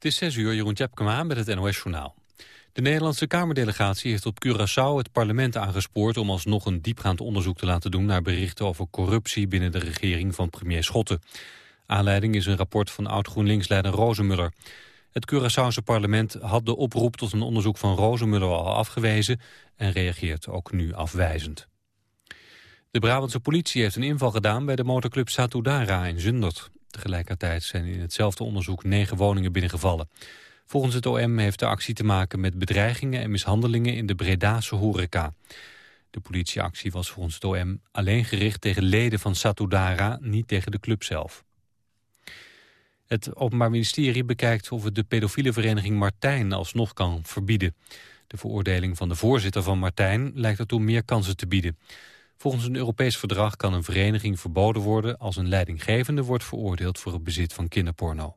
Het is 6 uur, Jeroen Tjepkema met het NOS-journaal. De Nederlandse Kamerdelegatie heeft op Curaçao het parlement aangespoord... om alsnog een diepgaand onderzoek te laten doen... naar berichten over corruptie binnen de regering van premier Schotten. Aanleiding is een rapport van oud-GroenLinks-leider Rozenmuller. Het Curaçaose parlement had de oproep tot een onderzoek van Rozenmuller al afgewezen... en reageert ook nu afwijzend. De Brabantse politie heeft een inval gedaan bij de motorclub Satudara in Zundert. Tegelijkertijd zijn in hetzelfde onderzoek negen woningen binnengevallen. Volgens het OM heeft de actie te maken met bedreigingen en mishandelingen in de Bredase horeca. De politieactie was volgens het OM alleen gericht tegen leden van Satudara, niet tegen de club zelf. Het Openbaar Ministerie bekijkt of het de pedofiele vereniging Martijn alsnog kan verbieden. De veroordeling van de voorzitter van Martijn lijkt ertoe meer kansen te bieden. Volgens een Europees verdrag kan een vereniging verboden worden als een leidinggevende wordt veroordeeld voor het bezit van kinderporno.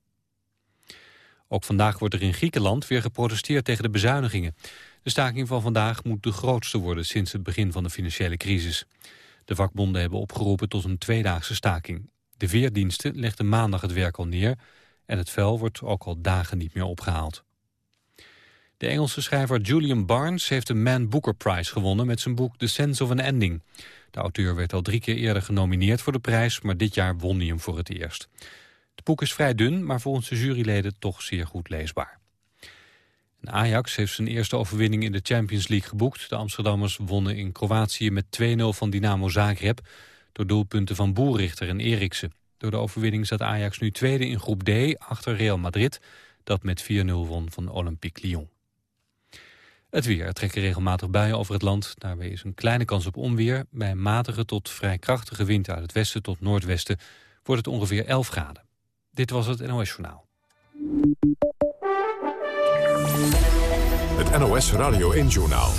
Ook vandaag wordt er in Griekenland weer geprotesteerd tegen de bezuinigingen. De staking van vandaag moet de grootste worden sinds het begin van de financiële crisis. De vakbonden hebben opgeroepen tot een tweedaagse staking. De veerdiensten legden maandag het werk al neer en het vel wordt ook al dagen niet meer opgehaald. De Engelse schrijver Julian Barnes heeft de Man Booker Prize gewonnen met zijn boek The Sense of an Ending. De auteur werd al drie keer eerder genomineerd voor de prijs, maar dit jaar won hij hem voor het eerst. Het boek is vrij dun, maar volgens de juryleden toch zeer goed leesbaar. Ajax heeft zijn eerste overwinning in de Champions League geboekt. De Amsterdammers wonnen in Kroatië met 2-0 van Dynamo Zagreb... door doelpunten van Boerrichter en Eriksen. Door de overwinning zat Ajax nu tweede in groep D achter Real Madrid... dat met 4-0 won van Olympique Lyon. Het weer. Er trekken regelmatig buien over het land. Daarbij is een kleine kans op onweer. Bij matige tot vrij krachtige wind uit het westen tot noordwesten... wordt het ongeveer 11 graden. Dit was het NOS Journaal. Het NOS Radio 1 Journaal.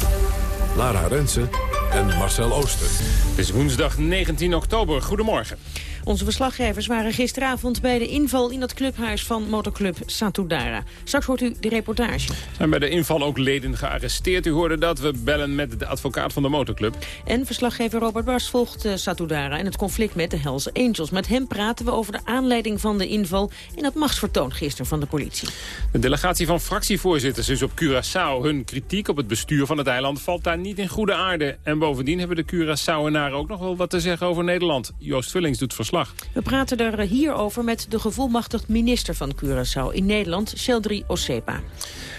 Lara Rensen en Marcel Ooster. Het is woensdag 19 oktober. Goedemorgen. Onze verslaggevers waren gisteravond bij de inval in het clubhuis van motorclub Satudara. Straks hoort u de reportage. Zijn bij de inval ook leden gearresteerd? U hoorde dat. We bellen met de advocaat van de motorclub. En verslaggever Robert Bars volgt uh, Satudara en het conflict met de Hells Angels. Met hem praten we over de aanleiding van de inval en het machtsvertoon gisteren van de politie. De delegatie van fractievoorzitters is op Curaçao. Hun kritiek op het bestuur van het eiland valt daar niet in goede aarde. En bovendien hebben de Curaçaoenaren ook nog wel wat te zeggen over Nederland. Joost Vullings doet verslag we praten er hierover met de gevolmachtigd minister van Curaçao in Nederland, Sheldri Osepa.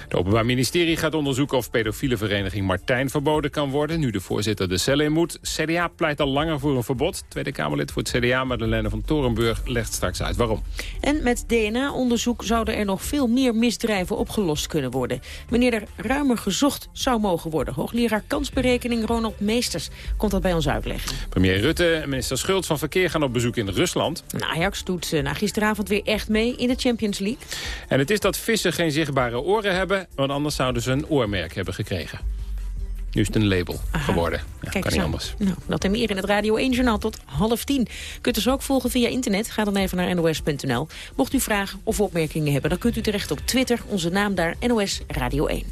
Het Openbaar Ministerie gaat onderzoeken of pedofiele vereniging Martijn verboden kan worden... nu de voorzitter de cel in moet. CDA pleit al langer voor een verbod. Tweede Kamerlid voor het CDA, Madeleine van Torenburg, legt straks uit waarom. En met DNA-onderzoek zouden er nog veel meer misdrijven opgelost kunnen worden. Wanneer er ruimer gezocht zou mogen worden. Hoogleraar kansberekening Ronald Meesters komt dat bij ons uitleggen. Premier Rutte en minister Schultz van Verkeer gaan op bezoek in Rusland. Ajax doet na gisteravond weer echt mee in de Champions League. En het is dat vissen geen zichtbare oren hebben want anders zouden ze een oormerk hebben gekregen. Nu is het een label geworden. Ja, Kijk kan niet anders. Nou, dat en meer in het Radio 1-journaal tot half tien. Kunt u dus ook volgen via internet. Ga dan even naar nos.nl. Mocht u vragen of opmerkingen hebben, dan kunt u terecht op Twitter. Onze naam daar, NOS Radio 1.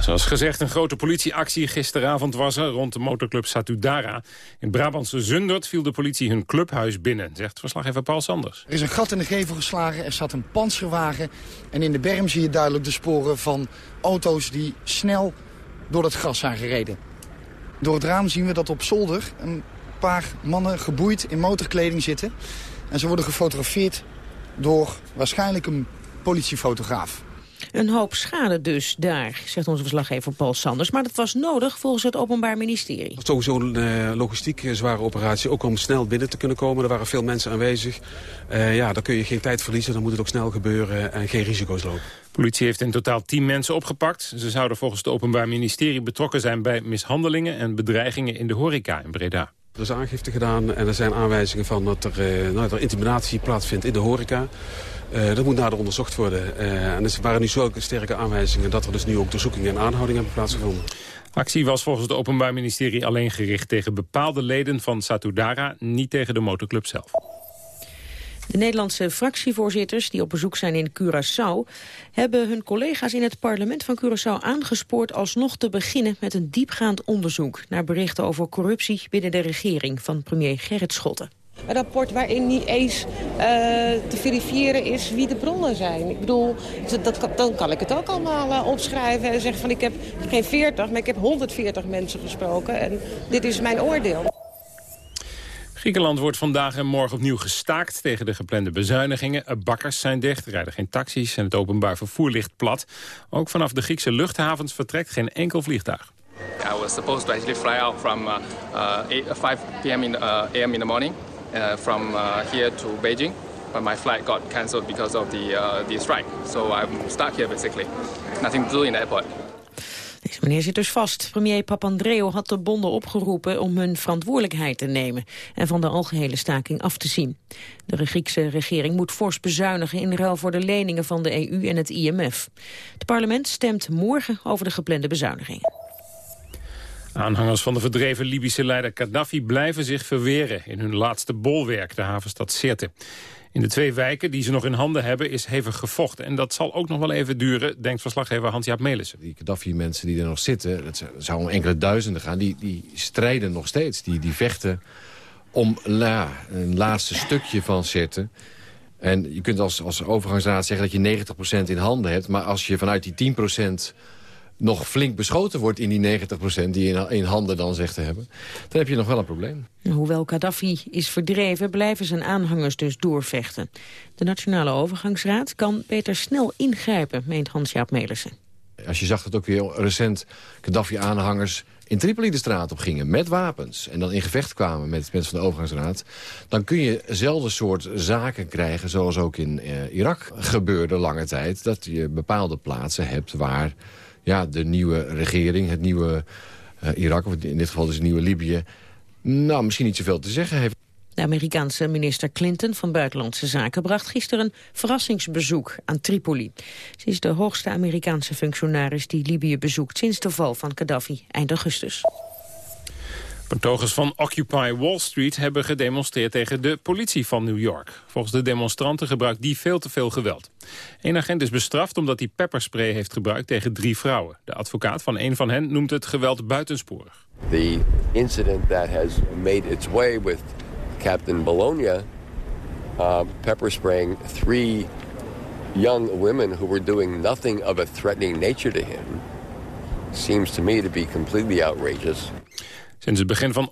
Zoals gezegd, een grote politieactie gisteravond was er rond de motorclub Satudara. In Brabantse Zundert viel de politie hun clubhuis binnen, zegt verslaggever Paul Sanders. Er is een gat in de gevel geslagen, er zat een panzerwagen... en in de berm zie je duidelijk de sporen van auto's die snel door het gras zijn gereden. Door het raam zien we dat op zolder een paar mannen geboeid in motorkleding zitten. En ze worden gefotografeerd door waarschijnlijk een politiefotograaf. Een hoop schade dus daar, zegt onze verslaggever Paul Sanders. Maar dat was nodig volgens het Openbaar Ministerie. Het was sowieso een uh, logistiek eh, zware operatie. Ook om snel binnen te kunnen komen. Er waren veel mensen aanwezig. Uh, ja, dan kun je geen tijd verliezen. Dan moet het ook snel gebeuren en geen risico's lopen. De politie heeft in totaal tien mensen opgepakt. Ze zouden volgens het Openbaar Ministerie betrokken zijn bij mishandelingen en bedreigingen in de horeca in Breda. Er is aangifte gedaan en er zijn aanwijzingen van dat er, uh, nou, dat er intimidatie plaatsvindt in de horeca. Uh, dat moet nader onderzocht worden. Uh, en er waren nu zulke sterke aanwijzingen dat er dus nu ook doorzoekingen en aanhoudingen hebben plaatsgevonden. Actie was volgens het Openbaar Ministerie alleen gericht tegen bepaalde leden van Satudara, niet tegen de motorclub zelf. De Nederlandse fractievoorzitters die op bezoek zijn in Curaçao... hebben hun collega's in het parlement van Curaçao aangespoord... alsnog te beginnen met een diepgaand onderzoek... naar berichten over corruptie binnen de regering van premier Gerrit Schotten. Een rapport waarin niet eens uh, te verifiëren is wie de bronnen zijn. Ik bedoel, dat, dan kan ik het ook allemaal uh, opschrijven en zeggen van ik heb geen 40, maar ik heb 140 mensen gesproken en dit is mijn oordeel. Griekenland wordt vandaag en morgen opnieuw gestaakt tegen de geplande bezuinigingen. Bakkers zijn dicht, rijden geen taxis en het openbaar vervoer ligt plat. Ook vanaf de Griekse luchthavens vertrekt geen enkel vliegtuig. I was supposed to actually fly out from uh, uh, 5 p.m. in, uh, a.m. in the morning uh, from uh, here to Beijing. But my flight got cancelled because of the, uh, the strike. So I'm stuck here basically. Nothing to in the airport. Deze meneer zit dus vast. Premier Papandreou had de bonden opgeroepen om hun verantwoordelijkheid te nemen en van de algehele staking af te zien. De Griekse regering moet fors bezuinigen in ruil voor de leningen van de EU en het IMF. Het parlement stemt morgen over de geplande bezuinigingen. Aanhangers van de verdreven Libische leider Gaddafi blijven zich verweren in hun laatste bolwerk, de havenstad Sirte. In de twee wijken die ze nog in handen hebben is hevig gevochten. En dat zal ook nog wel even duren, denkt verslaggever Hans-Jaap Melissen. Die Gaddafi-mensen die er nog zitten, dat zou om enkele duizenden gaan... die, die strijden nog steeds, die, die vechten om la, een laatste stukje van Sirte. En je kunt als, als overgangsraad zeggen dat je 90% in handen hebt... maar als je vanuit die 10% nog flink beschoten wordt in die 90% die in, in handen dan zegt te hebben... dan heb je nog wel een probleem. Hoewel Gaddafi is verdreven, blijven zijn aanhangers dus doorvechten. De Nationale Overgangsraad kan beter snel ingrijpen, meent Hans-Jaap Melissen. Als je zag dat ook weer recent Gaddafi-aanhangers in Tripoli de straat op gingen met wapens... en dan in gevecht kwamen met mensen van de overgangsraad... dan kun je dezelfde soort zaken krijgen zoals ook in eh, Irak gebeurde lange tijd... dat je bepaalde plaatsen hebt waar ja, de nieuwe regering, het nieuwe uh, Irak... of in dit geval dus het nieuwe Libië... nou, misschien niet zoveel te zeggen heeft. De Amerikaanse minister Clinton van Buitenlandse Zaken bracht gisteren een verrassingsbezoek aan Tripoli. Ze is de hoogste Amerikaanse functionaris die Libië bezoekt sinds de val van Gaddafi eind augustus. Betogers van Occupy Wall Street hebben gedemonstreerd tegen de politie van New York. Volgens de demonstranten gebruikt die veel te veel geweld. Een agent is bestraft omdat hij pepperspray heeft gebruikt tegen drie vrouwen. De advocaat van een van hen noemt het geweld buitensporig. The incident that has made its way with Captain Bologna uh, pepperspraying three young women who were doing nothing of a threatening nature to him seems to me to be completely outrageous. Sinds het begin van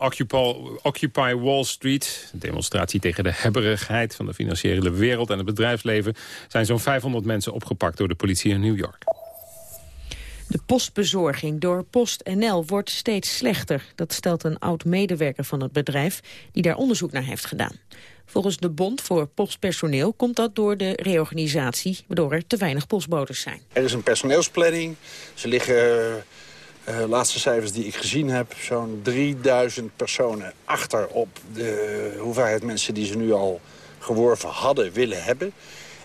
Occupy, Wall Street, een demonstratie tegen de hebberigheid van de financiële wereld en het bedrijfsleven, zijn zo'n 500 mensen opgepakt door de politie in New York. De postbezorging door PostNL wordt steeds slechter. Dat stelt een oud-medewerker van het bedrijf die daar onderzoek naar heeft gedaan. Volgens de Bond voor Postpersoneel komt dat door de reorganisatie... waardoor er te weinig postbodes zijn. Er is een personeelsplanning. Ze liggen uh, laatste cijfers die ik gezien heb, zo'n 3000 personen achter op de hoeveelheid mensen die ze nu al geworven hadden willen hebben.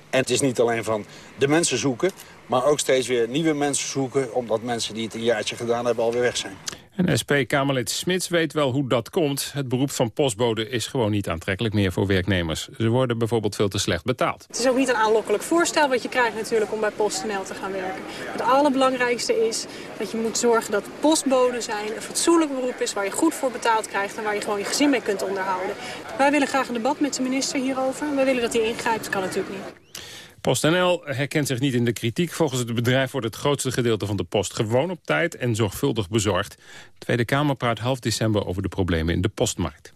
En het is niet alleen van de mensen zoeken, maar ook steeds weer nieuwe mensen zoeken... omdat mensen die het een jaartje gedaan hebben alweer weg zijn. En SP-Kamerlid Smits weet wel hoe dat komt. Het beroep van postbode is gewoon niet aantrekkelijk meer voor werknemers. Ze worden bijvoorbeeld veel te slecht betaald. Het is ook niet een aanlokkelijk voorstel wat je krijgt natuurlijk om bij PostNL te gaan werken. Het allerbelangrijkste is dat je moet zorgen dat postbode zijn een fatsoenlijk beroep is... waar je goed voor betaald krijgt en waar je gewoon je gezin mee kunt onderhouden. Wij willen graag een debat met de minister hierover. Wij willen dat hij ingrijpt, dat kan natuurlijk niet. PostNL herkent zich niet in de kritiek. Volgens het bedrijf wordt het grootste gedeelte van de post gewoon op tijd en zorgvuldig bezorgd. De Tweede Kamer praat half december over de problemen in de postmarkt.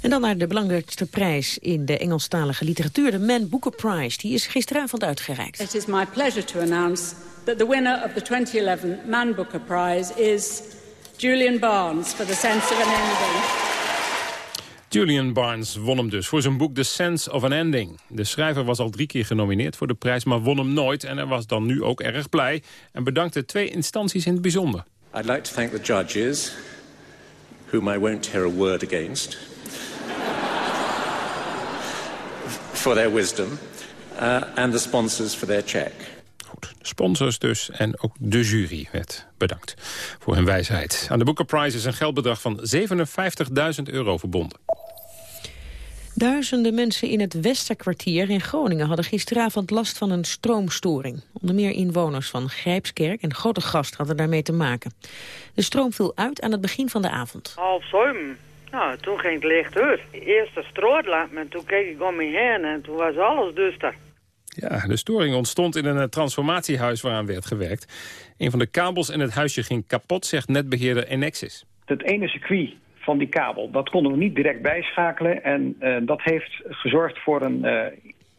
En dan naar de belangrijkste prijs in de Engelstalige literatuur, de Man Booker Prize. Die is gisteravond uitgereikt. It is my pleasure to announce that the winner of the 2011 Man Booker Prize is Julian Barnes for The Sense of an Ending. Julian Barnes won hem dus voor zijn boek The Sense of an Ending. De schrijver was al drie keer genomineerd voor de prijs, maar won hem nooit. En hij was dan nu ook erg blij en bedankte twee instanties in het bijzonder. I'd like to thank the judges, whom I won't hear a word against, for their wisdom, uh, and the sponsors for their check. Goed, de sponsors dus en ook de jury werd bedankt voor hun wijsheid. Aan de Booker Prize is een geldbedrag van 57.000 euro verbonden. Duizenden mensen in het Westerkwartier in Groningen hadden gisteravond last van een stroomstoring. Onder meer inwoners van Grijpskerk en Grote Gast hadden daarmee te maken. De stroom viel uit aan het begin van de avond. Half zeven. Nou, toen ging het licht uit. Eerst de strootlamp en toen keek ik om me heen en toen was alles duister. Ja, de storing ontstond in een eh, transformatiehuis waaraan werd gewerkt. Een van de kabels in het huisje ging kapot, zegt netbeheerder Enexis. Het ene circuit van die kabel, dat konden we niet direct bijschakelen. En uh, dat heeft gezorgd voor een uh,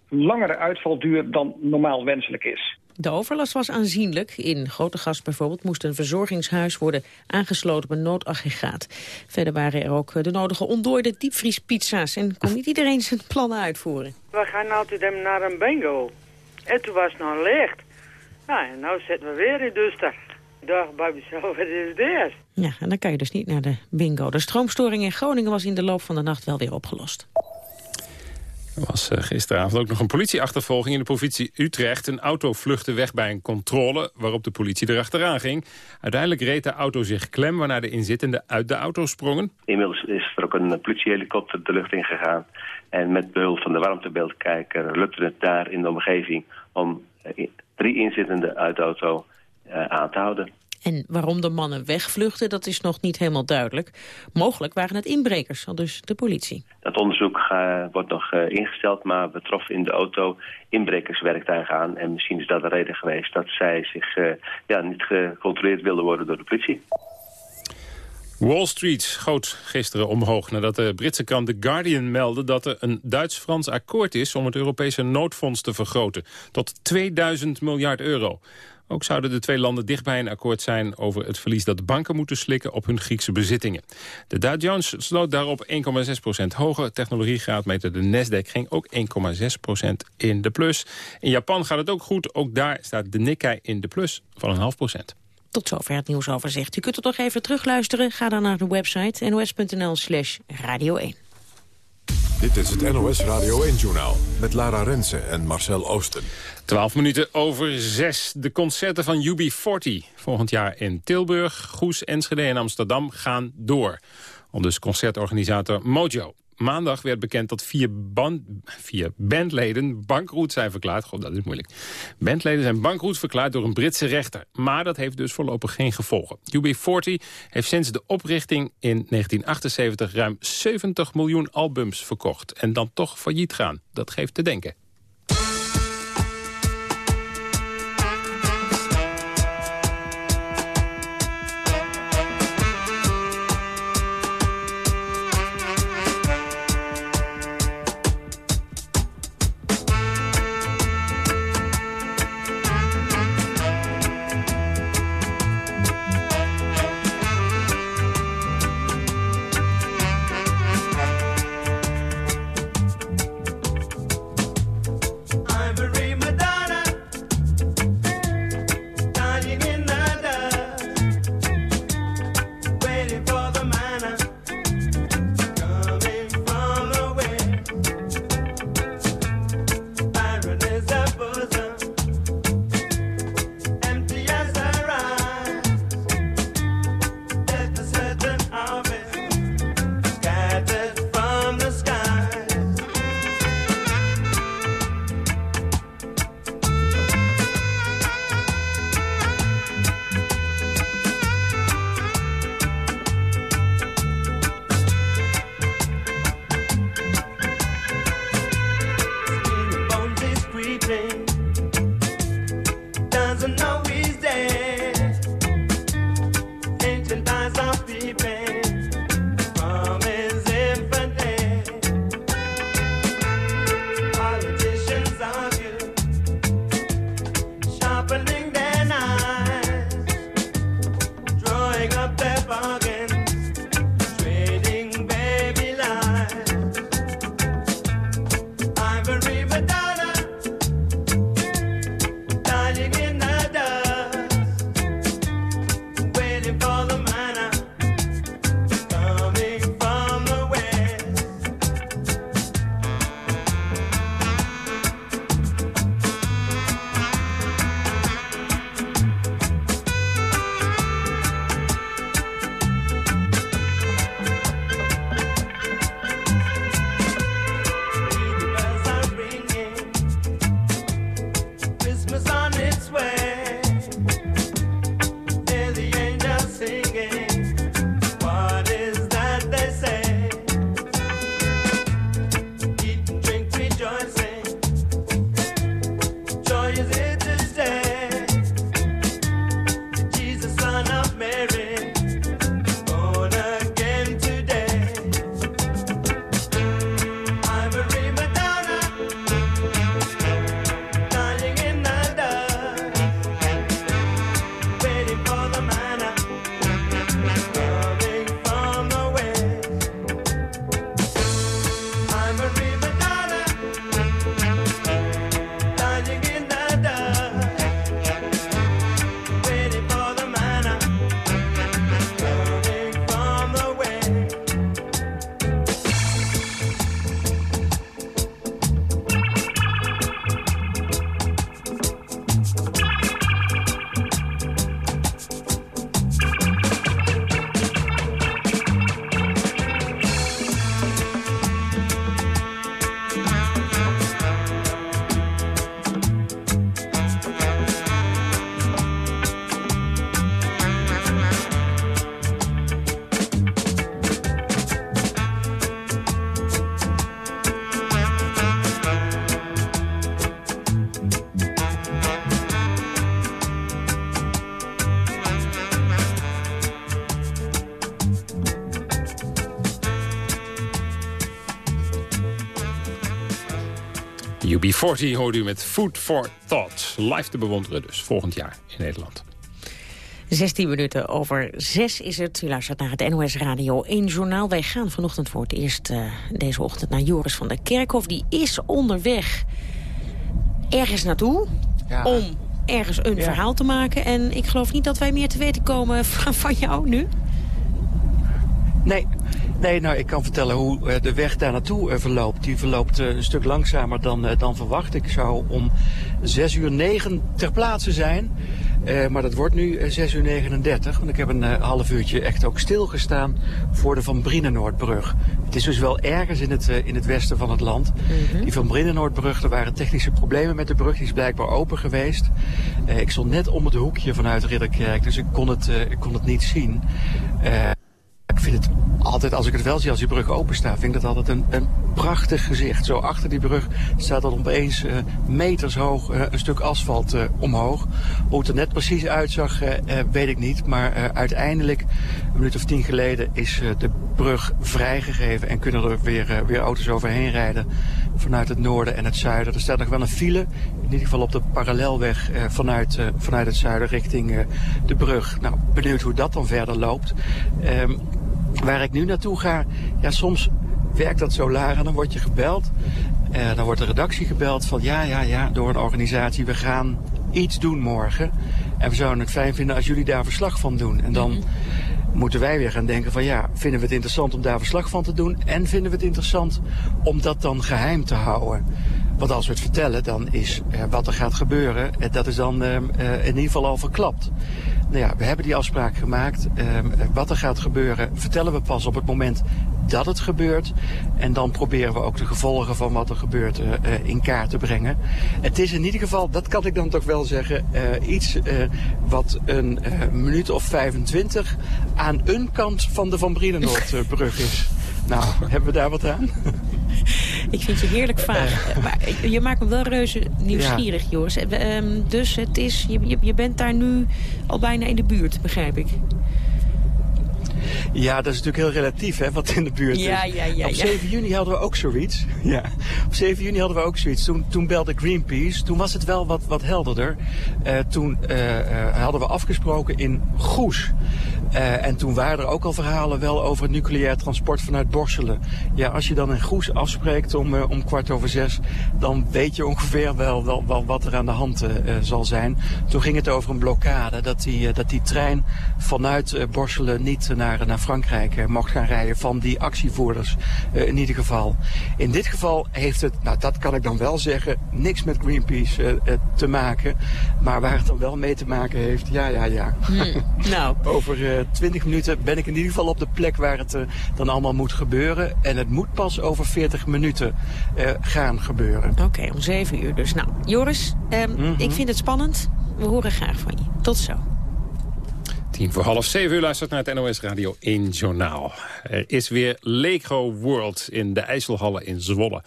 langere uitvalduur dan normaal wenselijk is. De overlast was aanzienlijk. In Grotegas bijvoorbeeld moest een verzorgingshuis worden aangesloten op een noodaggregaat. Verder waren er ook de nodige ontdooide diepvriespizza's en kon niet iedereen zijn plannen uitvoeren. We gaan altijd naar een bingo. En toen was het nog licht. Ja, en nu zitten we weer in duster. Ik dacht bij mezelf, wat is dit? Ja, en dan kan je dus niet naar de bingo. De stroomstoring in Groningen was in de loop van de nacht wel weer opgelost. Er was eh, gisteravond ook nog een politieachtervolging in de provincie Utrecht. Een auto vluchtte weg bij een controle waarop de politie erachteraan ging. Uiteindelijk reed de auto zich klem waarna de inzittenden uit de auto sprongen. Inmiddels is er ook een politiehelikopter de lucht ingegaan. En met behulp van de warmtebeeldkijker lukte het daar in de omgeving om eh, drie inzittenden uit de auto aan te houden. En waarom de mannen wegvluchten, dat is nog niet helemaal duidelijk. Mogelijk waren het inbrekers, al dus de politie. Dat onderzoek uh, wordt nog uh, ingesteld, maar betrof in de auto inbrekerswerktuigen aan. En misschien is dat de reden geweest dat zij zich uh, ja, niet gecontroleerd wilden worden door de politie. Wall Street schoot gisteren omhoog nadat de Britse krant The Guardian meldde dat er een Duits-Frans akkoord is om het Europese noodfonds te vergroten tot 2000 miljard euro. Ook zouden de twee landen dichtbij een akkoord zijn over het verlies dat banken moeten slikken op hun Griekse bezittingen. De Dow Jones sloot daarop 1,6% hoger. Technologiegraadmeter de Nasdaq ging ook 1,6% in de plus. In Japan gaat het ook goed. Ook daar staat de Nikkei in de plus van een half procent. Tot zover het nieuwsoverzicht. U kunt het nog even terugluisteren. Ga dan naar de website nos.nl slash radio 1. Dit is het NOS Radio 1-journaal met Lara Rensen en Marcel Oosten. 12 minuten over 6. De concerten van UB40 volgend jaar in Tilburg, Goes, Enschede en Amsterdam gaan door. Al dus concertorganisator Mojo. Maandag werd bekend dat vier, band, vier bandleden bankroet zijn verklaard. God, dat is moeilijk. Bandleden zijn bankroet verklaard door een Britse rechter. Maar dat heeft dus voorlopig geen gevolgen. UB40 heeft sinds de oprichting in 1978 ruim 70 miljoen albums verkocht. En dan toch failliet gaan. Dat geeft te denken. UB40 hoort u met Food for Thought. Live te bewonderen dus, volgend jaar in Nederland. 16 minuten over 6 is het. U luistert naar het NOS Radio 1 Journaal. Wij gaan vanochtend voor het eerst uh, deze ochtend naar Joris van der Kerkhof. Die is onderweg ergens naartoe ja. om ergens een ja. verhaal te maken. En ik geloof niet dat wij meer te weten komen van, van jou nu. Nee, Nee, nou, ik kan vertellen hoe uh, de weg daar naartoe uh, verloopt. Die verloopt uh, een stuk langzamer dan, dan verwacht. Ik zou om 6 uur 9 ter plaatse zijn. maar dat wordt nu 6 uur 39. Want ik heb een half uurtje echt ook stilgestaan voor de Van Brienenoordbrug. Het is dus wel ergens in het, in het westen van het land. Mm -hmm. Die Van Brienenoordbrug, er waren technische problemen met de brug. Die is blijkbaar open geweest. ik stond net om het hoekje vanuit Ridderkerk. Dus ik kon het, ik kon het niet zien. Vind het altijd, als ik het wel zie, als die brug open staat, vind ik dat altijd een, een prachtig gezicht. Zo achter die brug staat dan opeens uh, meters hoog uh, een stuk asfalt uh, omhoog. Hoe het er net precies uitzag, weet ik niet. Maar uiteindelijk, een minuut of tien geleden, is de brug vrijgegeven en kunnen er weer, weer auto's overheen rijden vanuit het noorden en het zuiden. Er staat nog wel een file, in ieder geval op de parallelweg vanuit, vanuit het zuiden richting de brug. Nou, benieuwd hoe dat dan verder loopt. Um, Waar ik nu naartoe ga, ja, soms werkt dat zo laag en dan word je gebeld. Uh, dan wordt de redactie gebeld van ja, ja, ja, door een organisatie, we gaan iets doen morgen. En we zouden het fijn vinden als jullie daar verslag van doen. En dan moeten wij weer gaan denken van ja, vinden we het interessant om daar verslag van te doen? En vinden we het interessant om dat dan geheim te houden? Want als we het vertellen, dan is uh, wat er gaat gebeuren, uh, dat is dan uh, in ieder geval al verklapt. Nou ja, we hebben die afspraak gemaakt. Ehm, wat er gaat gebeuren, vertellen we pas op het moment dat het gebeurt. En dan proberen we ook de gevolgen van wat er gebeurt in kaart te brengen. Het is in ieder geval, dat kan ik dan toch wel zeggen, iets wat een minuut of 25 aan een kant van de Van Brienenoordbrug is. Nou, hebben we daar wat aan? Ik vind je heerlijk vaag. maar je maakt me wel reuze nieuwsgierig, ja. Joris. Um, dus het is, je, je bent daar nu al bijna in de buurt, begrijp ik. Ja, dat is natuurlijk heel relatief, hè, wat in de buurt ja, is. Ja, ja, Op 7 juni hadden we ook zoiets. Ja. Op 7 juni hadden we ook zoiets. Toen, toen belde Greenpeace. Toen was het wel wat, wat helderder. Uh, toen uh, uh, hadden we afgesproken in Goes. en toen waren er ook al verhalen wel over het nucleair transport vanuit Borselen. Ja, als je dan in Goes afspreekt om, om kwart over zes... dan weet je ongeveer wel, wel, wel wat er aan de hand zal zijn. Toen ging het over een blokkade. Dat die, dat die trein vanuit Borselen niet naar, naar Frankrijk mocht gaan rijden van die actievoerders uh, in ieder geval. In dit geval heeft het, nou dat kan ik dan wel zeggen, niks met Greenpeace uh, te maken. Maar waar het dan wel mee te maken heeft, ja, ja, ja. Hmm. nou. over twintig minuten ben ik in ieder geval op de plek waar het dan allemaal moet gebeuren. En het moet pas over 40 minuten gaan gebeuren. Oké, okay, om zeven uur dus. Nou, Joris, um, mm -hmm. ik vind het spannend. We horen graag van je. Tot zo. Tien voor half zeven uur luistert naar het NOS Radio 1 Journaal. Er is weer Lego World in de IJsselhallen in Zwolle.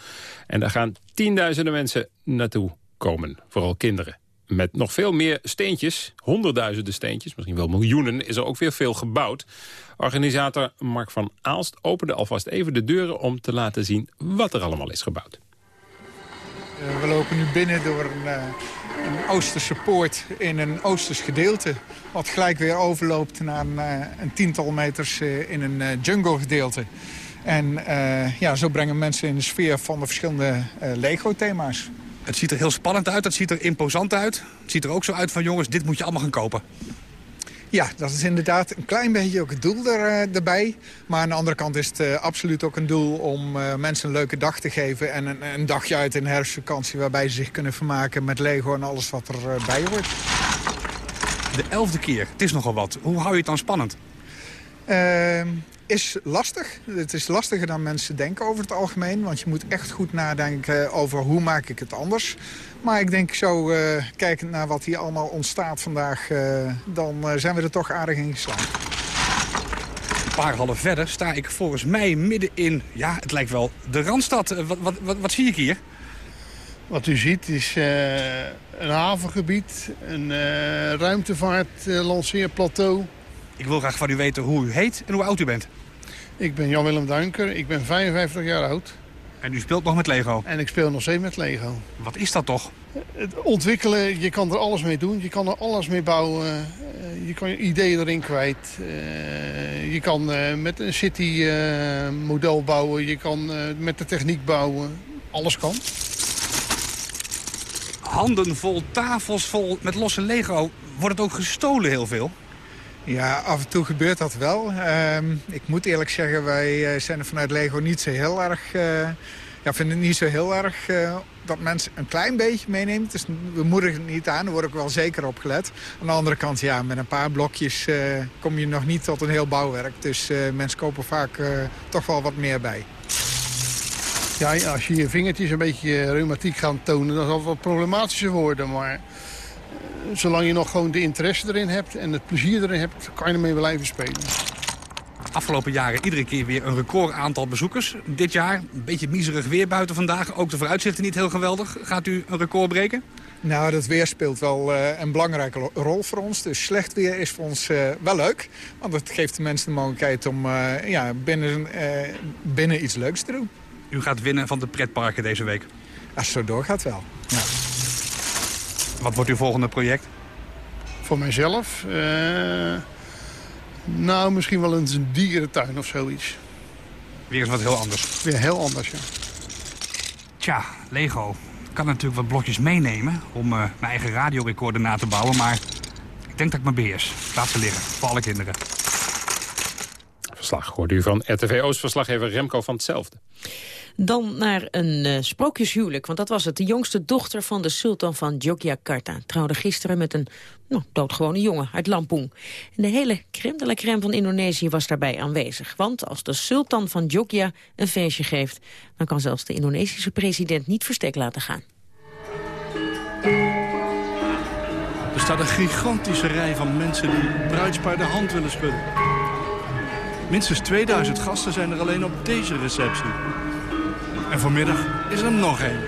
En daar gaan tienduizenden mensen naartoe komen, vooral kinderen. Met nog veel meer steentjes, honderdduizenden steentjes, misschien wel miljoenen... is er ook weer veel gebouwd. Organisator Mark van Aalst opende alvast even de deuren... om te laten zien wat er allemaal is gebouwd. Uh, we lopen nu binnen door een... Uh een Oosterse poort in een Oosters gedeelte. Wat gelijk weer overloopt naar een, een tiental meters in een jungle gedeelte. En ja, zo brengen mensen in de sfeer van de verschillende Lego-thema's. Het ziet er heel spannend uit, het ziet er imposant uit. Het ziet er ook zo uit van jongens, dit moet je allemaal gaan kopen. Ja, dat is inderdaad een klein beetje ook het doel er, uh, erbij. Maar aan de andere kant is het uh, absoluut ook een doel om uh, mensen een leuke dag te geven. En een, een, dagje uit in herfstvakantie waarbij ze zich kunnen vermaken met Lego en alles wat erbij hoort. De elfde keer, het is nogal wat. Hoe hou je het dan spannend? Ehm, is lastig. Het is lastiger dan mensen denken over het algemeen. Want je moet echt goed nadenken over hoe maak ik het anders. Maar ik denk zo, uh, kijkend naar wat hier allemaal ontstaat vandaag... Uh, dan uh, zijn we er toch aardig in geslaagd. Een paar hallen verder sta ik volgens mij midden in... ja, het lijkt wel de Randstad. Wat, wat, wat, wat zie ik hier? Wat u ziet is een havengebied, een ruimtevaart lanceerplateau... Ik wil graag van u weten hoe u heet en hoe oud u bent. Ik ben Jan-Willem Duinker, ik ben 55 jaar oud. En u speelt nog met Lego? En ik speel nog steeds met Lego. Wat is dat toch? Het ontwikkelen, je kan er alles mee doen. Je kan er alles mee bouwen. Eh, je kan je ideeën erin kwijt. Eh, je kan eh, met een city-model bouwen. Je kan met de techniek bouwen. Alles kan. Handen vol, tafels vol met losse Lego. Wordt het ook gestolen heel veel? Ja, af en toe gebeurt dat wel. Ehm, ik moet eerlijk zeggen, wij zijn er vanuit Lego niet zo heel erg... ja, vinden niet zo heel erg dat mensen een klein beetje meenemen. Dus we moedigen het niet aan, er wordt ook wel zeker op gelet. Aan de andere kant, ja, met een paar blokjes kom je nog niet tot een heel bouwwerk. Dus mensen kopen vaak toch wel wat meer bij. Ja, als je je vingertjes een beetje reumatiek gaat tonen, dan zal het wat problematischer worden. Maar zolang je nog gewoon de interesse erin hebt en het plezier erin hebt, kan je ermee blijven spelen afgelopen jaren iedere keer weer een record aantal bezoekers. Dit jaar een beetje miserig weer buiten vandaag. Ook de vooruitzichten niet heel geweldig. Gaat u een record breken? Nou, dat weer speelt wel uh, een belangrijke rol voor ons. Dus slecht weer is voor ons uh, wel leuk. Want het geeft de mensen de mogelijkheid om uh, ja, binnen, binnen iets leuks te doen. U gaat winnen van de pretparken deze week? Als het zo doorgaat wel, ja. Wat wordt uw volgende project? Voor mijzelf? Nou, misschien wel een dierentuin of zoiets. Weer eens wat heel anders. Weer heel anders, ja. Tja, Lego. Ik kan natuurlijk wat blokjes meenemen om uh, mijn eigen radiorecorder na te bouwen, maar ik denk dat ik me beheers. Laat ze liggen, voor alle kinderen. Verslag hoort u van RTV Oost-verslaggever Remco van hetzelfde. Dan naar een uh, sprookjeshuwelijk, want dat was het. De jongste dochter van de sultan van Yogyakarta trouwde gisteren met een nou, doodgewone jongen uit Lampung. En de hele crème crème van Indonesië was daarbij aanwezig. Want als de sultan van Jogja een feestje geeft... dan kan zelfs de Indonesische president niet verstek laten gaan. Er staat een gigantische rij van mensen die bruidspaar de hand willen schudden. Minstens 2000 gasten zijn er alleen op deze receptie. En vanmiddag is er nog één.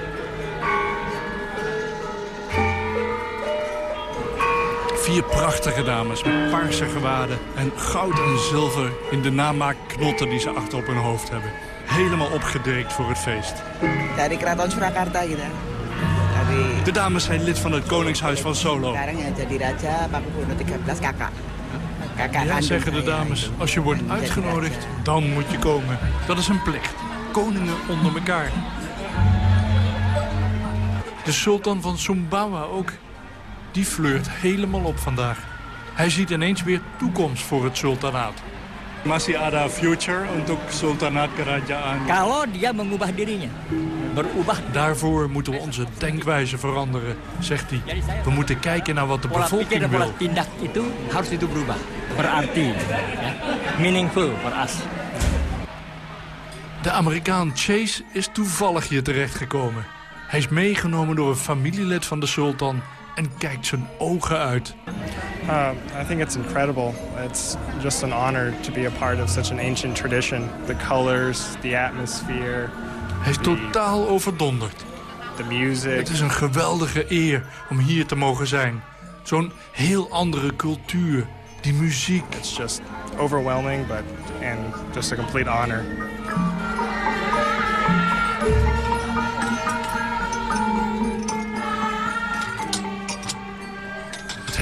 Vier prachtige dames met paarse gewaden en goud en zilver in de namaakknotten die ze achter op hun hoofd hebben. Helemaal opgedreekt voor het feest. Dari Kraton Surakarta gitu. De dames zijn lid van het Koningshuis van Solo. Ja, zeggen de dames, als je wordt uitgenodigd, dan moet je komen. Dat is een plicht koningen onder elkaar. De sultan van Sumbawa ook. Die flirt helemaal op vandaag. Hij ziet ineens weer toekomst voor het sultanaat. Masih ada future untuk sultanat kerajaan. Kalau dia mengubah dirinya. Berubah. Daarvoor moeten we onze denkwijze veranderen, zegt hij. We moeten kijken naar wat de bevolking wil. tindak itu harus itu berubah. Berarti, meaningful for us. De Amerikaan Chase is toevallig hier terechtgekomen. Hij is meegenomen door een familielid van de sultan en kijkt zijn ogen uit. Uh, I think it's incredible. It's just an honor to be a part of such an ancient tradition. The colors, the atmosphere. Hij is totaal overdonderd. The music. Het is een geweldige eer om hier te mogen zijn. Zo'n heel andere cultuur, die muziek. It's just overwhelming, but and just a complete honor.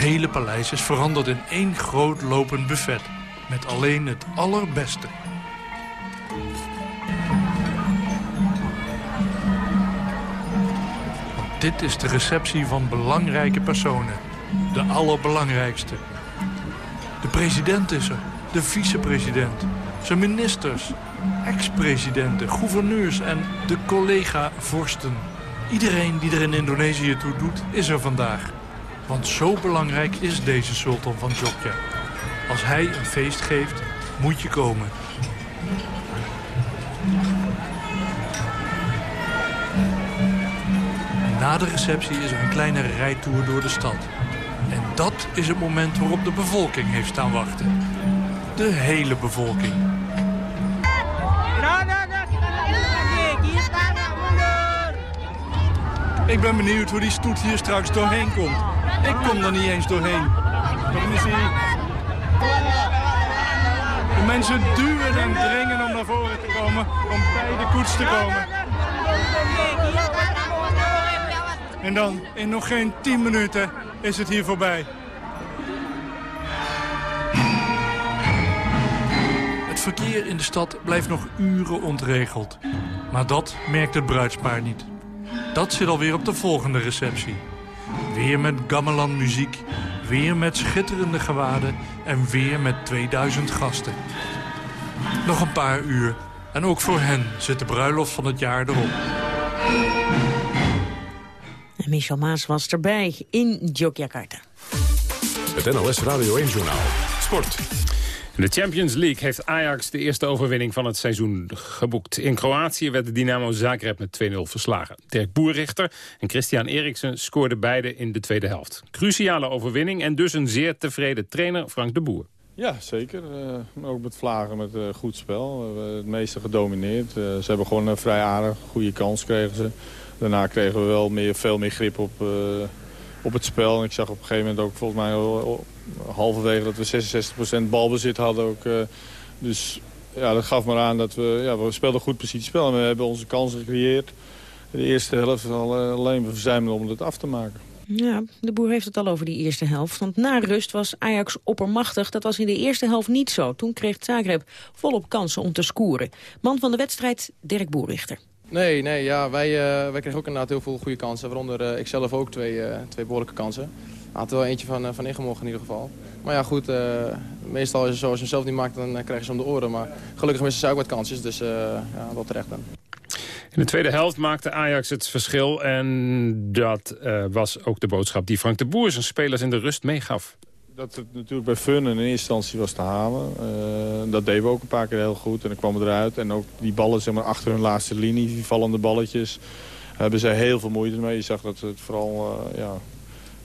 Hele paleis is veranderd in één groot lopend buffet. Met alleen het allerbeste. dit is de receptie van belangrijke personen. De allerbelangrijkste. De president is er. De vicepresident. Zijn ministers. Ex-presidenten, gouverneurs en de collega-vorsten. Iedereen die er in Indonesië toe doet, is er vandaag. Want zo belangrijk is deze sultan van Jogja. Als hij een feest geeft, moet je komen. Na de receptie is er een kleine rijtour door de stad. En dat is het moment waarop de bevolking heeft staan wachten. De hele bevolking. Ik ben benieuwd hoe die stoet hier straks doorheen komt. Ik kom er niet eens doorheen. De mensen duwen en dringen om naar voren te komen, om bij de koets te komen. En dan, in nog geen 10 minuten, is het hier voorbij. Het verkeer in de stad blijft nog uren ontregeld. Maar dat merkt het bruidspaar niet. Dat zit alweer op de volgende receptie. Weer met gamelan muziek, weer met schitterende gewaden en weer met 2000 gasten. Nog een paar uur en ook voor hen zit de bruiloft van het jaar erop. En Michel Maas was erbij in Yogyakarta. Het NLS Radio 1 Journaal. Sport. In de Champions League heeft Ajax de eerste overwinning van het seizoen geboekt. In Kroatië werd de Dynamo Zagreb met 2-0 verslagen. Dirk Boerrichter en Christian Eriksen scoorden beide in de tweede helft. Cruciale overwinning en dus een zeer tevreden trainer Frank de Boer. Ja, zeker. Uh, ook met Vlagen met uh, goed spel. We hebben het meeste gedomineerd. Uh, ze hebben gewoon een vrij aardig goede kans kregen ze. Daarna kregen we wel meer, veel meer grip op, op het spel. En ik zag op een gegeven moment ook volgens mij halverwege dat we 66% balbezit hadden. Ook, dus ja, dat gaf maar aan dat we, ja, we speelden goed positiespel. En we hebben onze kansen gecreëerd. De eerste helft alleen we verzuimden om het af te maken. Ja, de boer heeft het al over die eerste helft. Want na rust was Ajax oppermachtig. Dat was in de eerste helft niet zo. Toen kreeg Zagreb volop kansen om te scoren. Man van de wedstrijd, Dirk Boerrichter. Nee, nee ja, wij, uh, wij kregen ook inderdaad heel veel goede kansen. Waaronder uh, ik zelf ook twee, uh, twee behoorlijke kansen. Had wel eentje van, van in ieder geval. Maar ja, goed, meestal is het zo, als je hem zelf niet maakt, dan krijg je ze om de oren. Maar gelukkig missen ze ook wat kansjes, dus ja, wel terecht dan. In de tweede helft maakte Ajax het verschil. En dat uh, was ook de boodschap die Frank de Boer zijn spelers in de rust meegaf. Dat het natuurlijk bij Fun in eerste instantie was te halen. Uh, dat deden we ook een paar keer heel goed. En dan kwam het eruit. En ook die ballen zeg maar, achter hun laatste linie, die vallende balletjes... hebben ze heel veel moeite mee. Je zag dat het vooral, uh, ja,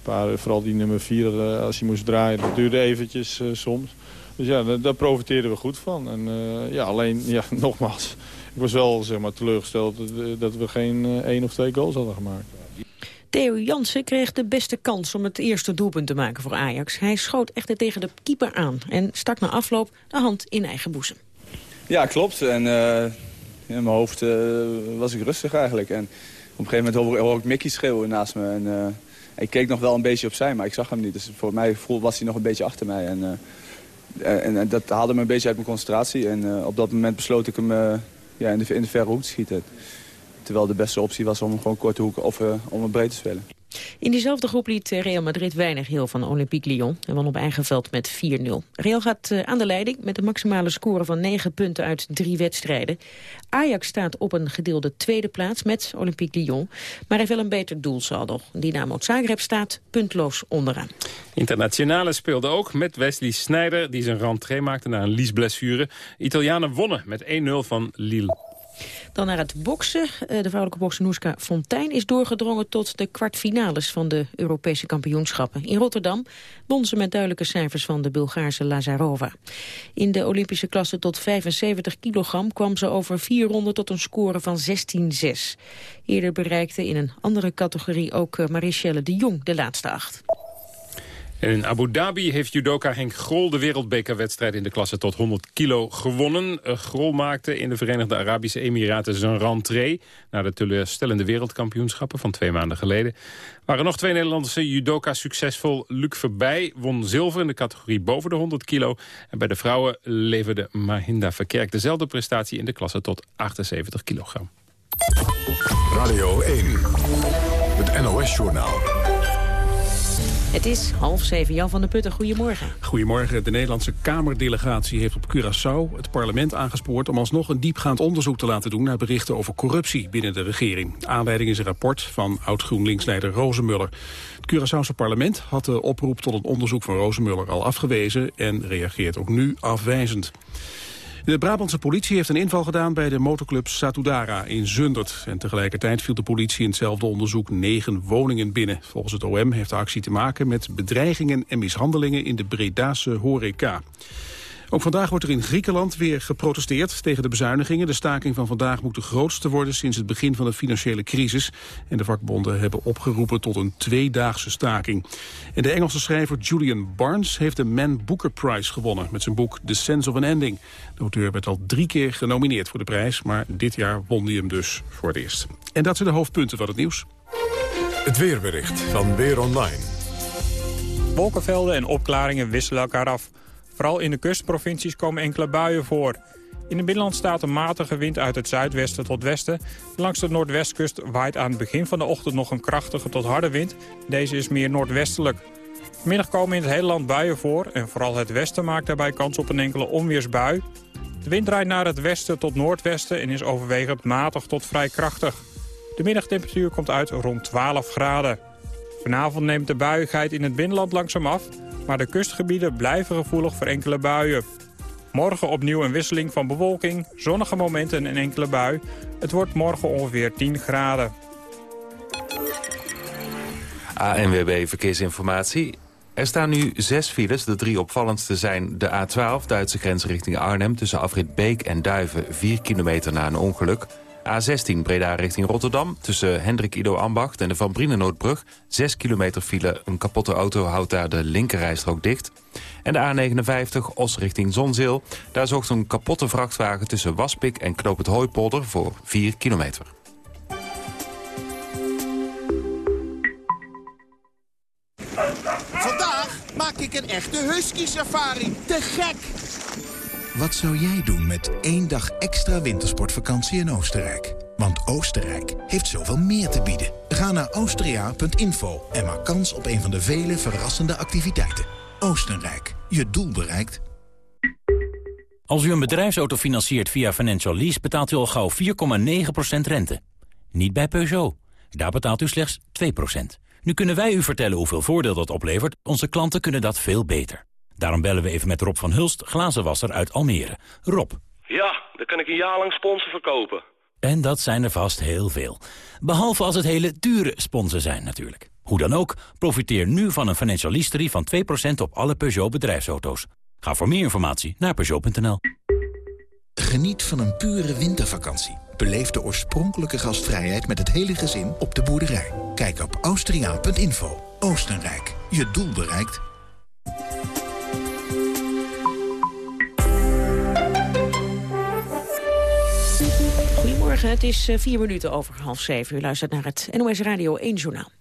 paar, vooral die nummer 4, als hij moest draaien, dat duurde eventjes soms. Dus ja, daar, profiteerden we goed van. En ja, alleen, ja, nogmaals ik was wel zeg maar, teleurgesteld dat we geen één of twee goals hadden gemaakt. Theo Jansen kreeg de beste kans om het eerste doelpunt te maken voor Ajax. Hij schoot echter tegen de keeper aan en stak na afloop de hand in eigen boezem. Ja, klopt. En uh, in mijn hoofd uh, was ik rustig eigenlijk. En op een gegeven moment hoorde ik Mickey schreeuwen naast me. En, uh, ik keek nog wel een beetje opzij, maar ik zag hem niet. Dus voor mij was hij nog een beetje achter mij. En, en, en dat haalde me een beetje uit mijn concentratie. En op dat moment besloot ik hem ja, in, de, in de verre hoek te schieten. Terwijl de beste optie was om gewoon korte hoeken of uh, om een breed te spelen. In diezelfde groep liet Real Madrid weinig heel van Olympique Lyon. En won op eigen veld met 4-0. Real gaat uh, aan de leiding met een maximale score van 9 punten uit drie wedstrijden. Ajax staat op een gedeelde tweede plaats met Olympique Lyon. Maar heeft wel een beter doelsaldo. Dynamo Zagreb staat puntloos onderaan. Internationale speelde ook met Wesley Sneijder... die zijn rentree maakte na een liesblessure. Italianen wonnen met 1-0 van Lille. Dan naar het boksen. Eh, de vrouwelijke bokser Noeska Fontijn is doorgedrongen tot de kwartfinales van de Europese kampioenschappen. In Rotterdam won ze met duidelijke cijfers van de Bulgaarse Lazarova. In de Olympische klasse tot 75 kilogram kwam ze over vier ronden tot een score van 16-6. Eerder bereikte in een andere categorie ook eh, Marichelle de Jong de laatste acht. In Abu Dhabi heeft judoka Henk Grol de wereldbekerwedstrijd in de klasse tot 100 kilo gewonnen. Eh, Grol maakte in de Verenigde Arabische Emiraten zijn rentree... na de teleurstellende wereldkampioenschappen van twee maanden geleden. Waren nog twee Nederlandse judoka succesvol. Luc Verbij won zilver in de categorie boven de 100 kilo. En bij de vrouwen leverde Mahinda Verkerk dezelfde prestatie in de klasse tot 78 kilogram. Radio 1, het NOS-journaal. Het is half zeven. Jan van der Putten, goedemorgen. Goedemorgen. De Nederlandse Kamerdelegatie heeft op Curaçao het parlement aangespoord... om alsnog een diepgaand onderzoek te laten doen naar berichten over corruptie binnen de regering. Aanleiding is een rapport van oud-GroenLinks-leider Rozenmuller. Het Curaçaose parlement had de oproep tot een onderzoek van Rozenmuller al afgewezen... en reageert ook nu afwijzend. De Brabantse politie heeft een inval gedaan bij de motorclub Satudara in Zundert. En tegelijkertijd viel de politie in hetzelfde onderzoek negen woningen binnen. Volgens het OM heeft de actie te maken met bedreigingen en mishandelingen in de Bredase horeca. Ook vandaag wordt er in Griekenland weer geprotesteerd tegen de bezuinigingen. De staking van vandaag moet de grootste worden sinds het begin van de financiële crisis. En de vakbonden hebben opgeroepen tot een tweedaagse staking. En de Engelse schrijver Julian Barnes heeft de Man Booker Prize gewonnen... met zijn boek The Sense of an Ending. De auteur werd al drie keer genomineerd voor de prijs... maar dit jaar won hij hem dus voor het eerst. En dat zijn de hoofdpunten van het nieuws. Het weerbericht van Weer Online. Wolkenvelden en opklaringen wisselen elkaar af. Vooral in de kustprovincies komen enkele buien voor. In het binnenland staat een matige wind uit het zuidwesten tot westen. Langs de noordwestkust waait aan het begin van de ochtend nog een krachtige tot harde wind. Deze is meer noordwestelijk. Vanmiddag komen in het hele land buien voor en vooral het westen maakt daarbij kans op een enkele onweersbui. De wind draait naar het westen tot noordwesten en is overwegend matig tot vrij krachtig. De middagtemperatuur komt uit rond 12 graden. Vanavond neemt de buiigheid in het binnenland langzaam af... maar de kustgebieden blijven gevoelig voor enkele buien. Morgen opnieuw een wisseling van bewolking, zonnige momenten en enkele bui. Het wordt morgen ongeveer 10 graden. ANWB Verkeersinformatie. Er staan nu zes files. De drie opvallendste zijn de A12, Duitse grens richting Arnhem... tussen afrit Beek en Duiven, 4 kilometer na een ongeluk... A16 Breda richting Rotterdam. Tussen Hendrik Ido Ambacht en de Van Brienenoordbrug. 6 kilometer file. Een kapotte auto houdt daar de linkerrijstrook dicht. En de A59 Os richting Zonzeel. Daar zocht een kapotte vrachtwagen tussen Waspik en Knoop het Hooipolder voor 4 kilometer. Vandaag maak ik een echte husky-safari. Te gek! Wat zou jij doen met één dag extra wintersportvakantie in Oostenrijk? Want Oostenrijk heeft zoveel meer te bieden. Ga naar austria.info en maak kans op een van de vele verrassende activiteiten. Oostenrijk, je doel bereikt. Als u een bedrijfsauto financiert via Financial Lease... betaalt u al gauw 4,9% rente. Niet bij Peugeot. Daar betaalt u slechts 2%. Nu kunnen wij u vertellen hoeveel voordeel dat oplevert. Onze klanten kunnen dat veel beter. Daarom bellen we even met Rob van Hulst, glazenwasser uit Almere. Rob. Ja, dan kan ik een jaar lang sponsen verkopen. En dat zijn er vast heel veel. Behalve als het hele dure sponsen zijn natuurlijk. Hoe dan ook, profiteer nu van een financial lease van 2% op alle Peugeot bedrijfsauto's. Ga voor meer informatie naar Peugeot.nl. Geniet van een pure wintervakantie. Beleef de oorspronkelijke gastvrijheid met het hele gezin op de boerderij. Kijk op austriaan.info. Oostenrijk, je doel bereikt. Het is eh, vier minuten over half zeven. U luistert naar het NOS Radio 1 Journaal.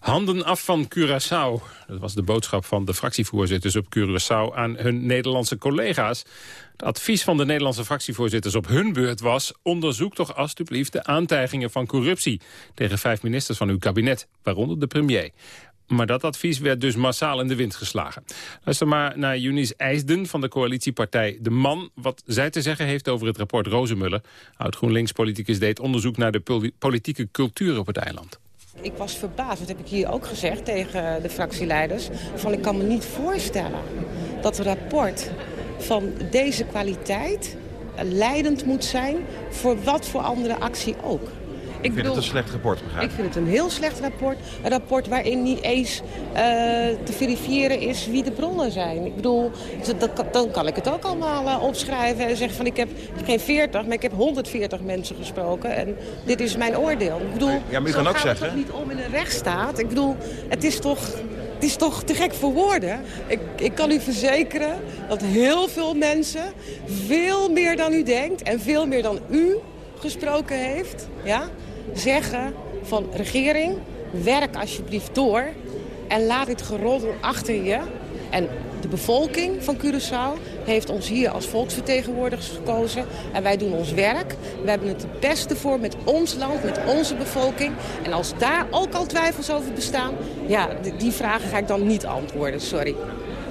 Handen af van Curaçao. Dat was de boodschap van de fractievoorzitters op Curaçao aan hun Nederlandse collega's. Het advies van de Nederlandse fractievoorzitters op hun beurt was... onderzoek toch alstublieft de aantijgingen van corruptie... tegen vijf ministers van uw kabinet, waaronder de premier. Maar dat advies werd dus massaal in de wind geslagen. Luister maar naar Eunice IJsden van de coalitiepartij De Man... wat zij te zeggen heeft over het rapport Rozenmuller. Oud-GroenLinks-politicus deed onderzoek naar de politieke cultuur op het eiland. Ik was verbaasd, dat heb ik hier ook gezegd tegen de fractieleiders... van ik kan me niet voorstellen dat een rapport van deze kwaliteit leidend moet zijn... voor wat voor andere actie ook. Ik vind bedoel, het een slecht rapport, begrijp ik? vind het een heel slecht rapport. Een rapport waarin niet eens uh, te verifiëren is wie de bronnen zijn. Ik bedoel, dan kan ik het ook allemaal uh, opschrijven en zeggen van ik heb geen 40, maar ik heb 140 mensen gesproken. En dit is mijn oordeel. Ik bedoel, ja, maar u kan ook zeggen... het niet om in een rechtsstaat. Ik bedoel, het is toch... Het is toch te gek voor woorden. Ik, ik kan u verzekeren dat heel veel mensen veel meer dan u denkt... en veel meer dan u gesproken heeft, ja, zeggen van regering, werk alsjeblieft door en laat dit geroddel achter je. En de bevolking van Curaçao heeft ons hier als volksvertegenwoordigers gekozen. En wij doen ons werk. We hebben het het beste voor met ons land, met onze bevolking. En als daar ook al twijfels over bestaan, ja, die vragen ga ik dan niet antwoorden, sorry.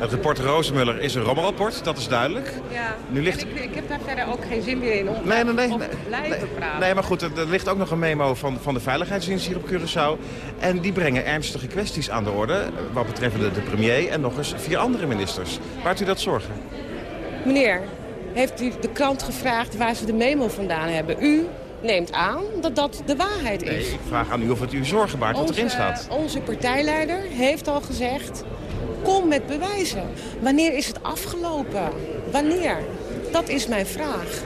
Het rapport Rozenmuller is een rommelrapport, dat is duidelijk. Ja, nu ligt... ik, ik, heb daar verder ook geen zin meer in om nee, nee, nee, nee, blijven nee, praten. Nee, maar goed, er, er, ligt ook nog een memo van, van de veiligheidsdienst hier op Curaçao. En die brengen ernstige kwesties aan de orde, wat betreft de, de premier en nog eens vier andere ministers. Baart u dat zorgen? Meneer, heeft u de krant gevraagd waar ze de memo vandaan hebben? U neemt aan dat dat de waarheid is. Nee, ik vraag aan u of het u zorgen baart wat erin staat. Onze partijleider heeft al gezegd Kom met bewijzen. Wanneer is het afgelopen? Wanneer? Dat is mijn vraag.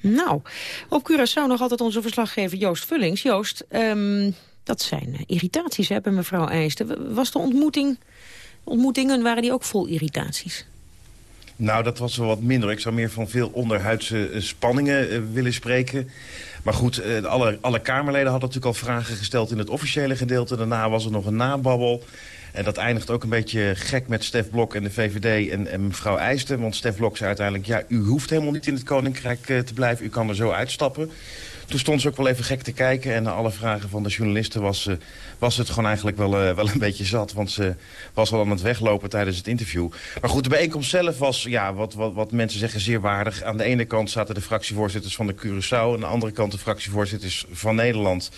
Nou, op Curaçao nog altijd onze verslaggever Joost Vullings. Joost, um, dat zijn irritaties hè, bij mevrouw Eijsten. Was de ontmoeting, ontmoetingen, waren die ook vol irritaties? Nou, dat was wel wat minder. Ik zou meer van veel onderhuidse eh, spanningen uh, willen spreken. Maar goed, alle, alle Kamerleden hadden natuurlijk al vragen gesteld in het officiële gedeelte. Daarna was er nog een nababbel. En dat eindigt ook een beetje gek met Stef Blok en de VVD en, en mevrouw Eijsten. Want Stef Blok zei uiteindelijk, ja, u hoeft helemaal niet in het Koninkrijk te blijven. U kan er zo uitstappen. Toen stond ze ook wel even gek te kijken. En na alle vragen van de journalisten was, uh, was het gewoon eigenlijk wel, uh, wel een beetje zat. Want ze was al aan het weglopen tijdens het interview. Maar goed, de bijeenkomst zelf was, ja, wat, wat, wat mensen zeggen, zeer waardig. Aan de ene kant zaten de fractievoorzitters van de Curaçao. Aan de andere kant de fractievoorzitters van Nederland.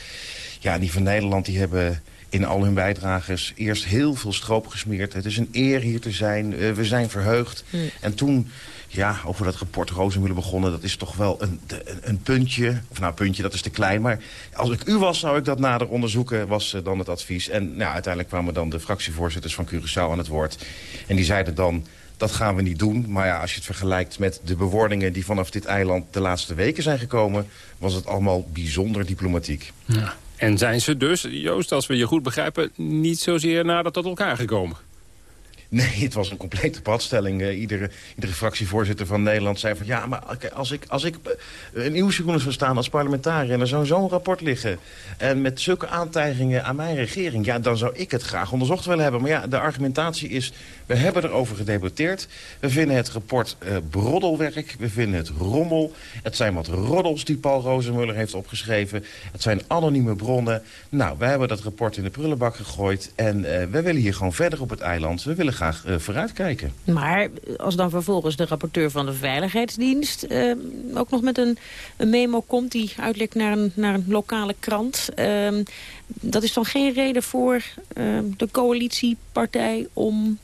Ja, die van Nederland die hebben in al hun bijdragers eerst heel veel stroop gesmeerd. Het is een eer hier te zijn. Uh, we zijn verheugd. Mm. En toen ja, over dat rapport Rozenmullen begonnen. Dat is toch wel een, een, een, puntje. Of nou, puntje, dat is te klein. Maar als ik u was, zou ik dat nader onderzoeken, was uh, dan het advies. En nou, uiteindelijk kwamen dan de fractievoorzitters van Curaçao aan het woord. En die zeiden dan, dat gaan we niet doen. Maar ja, als je het vergelijkt met de bewoordingen die vanaf dit eiland de laatste weken zijn gekomen... was het allemaal bijzonder diplomatiek. Ja. En zijn ze dus, Joost, als we je goed begrijpen... niet zozeer nader tot elkaar gekomen? Nee, het was een complete padstelling. Uh, iedere, iedere fractievoorzitter van Nederland zei van... ja, maar als ik, als ik een nieuwsjournalist zou staan als parlementariër... en er zou zo'n rapport liggen... en met zulke aantijgingen aan mijn regering... ja, dan zou ik het graag onderzocht willen hebben. Maar ja, de argumentatie is... we hebben erover gedebatteerd. We vinden het rapport uh, broddelwerk. We vinden het rommel. Het zijn wat roddels die Paul Rozenmuller heeft opgeschreven. Het zijn anonieme bronnen. Nou, wij hebben dat rapport in de prullenbak gegooid... en uh, we willen hier gewoon verder op het eiland. We willen graag uh, vooruitkijken. Maar als dan vervolgens de rapporteur van de Veiligheidsdienst... Uh, ook nog met een, memo komt die uitlekt naar een, naar een lokale krant... Uh, dat is dan geen reden voor de coalitiepartij om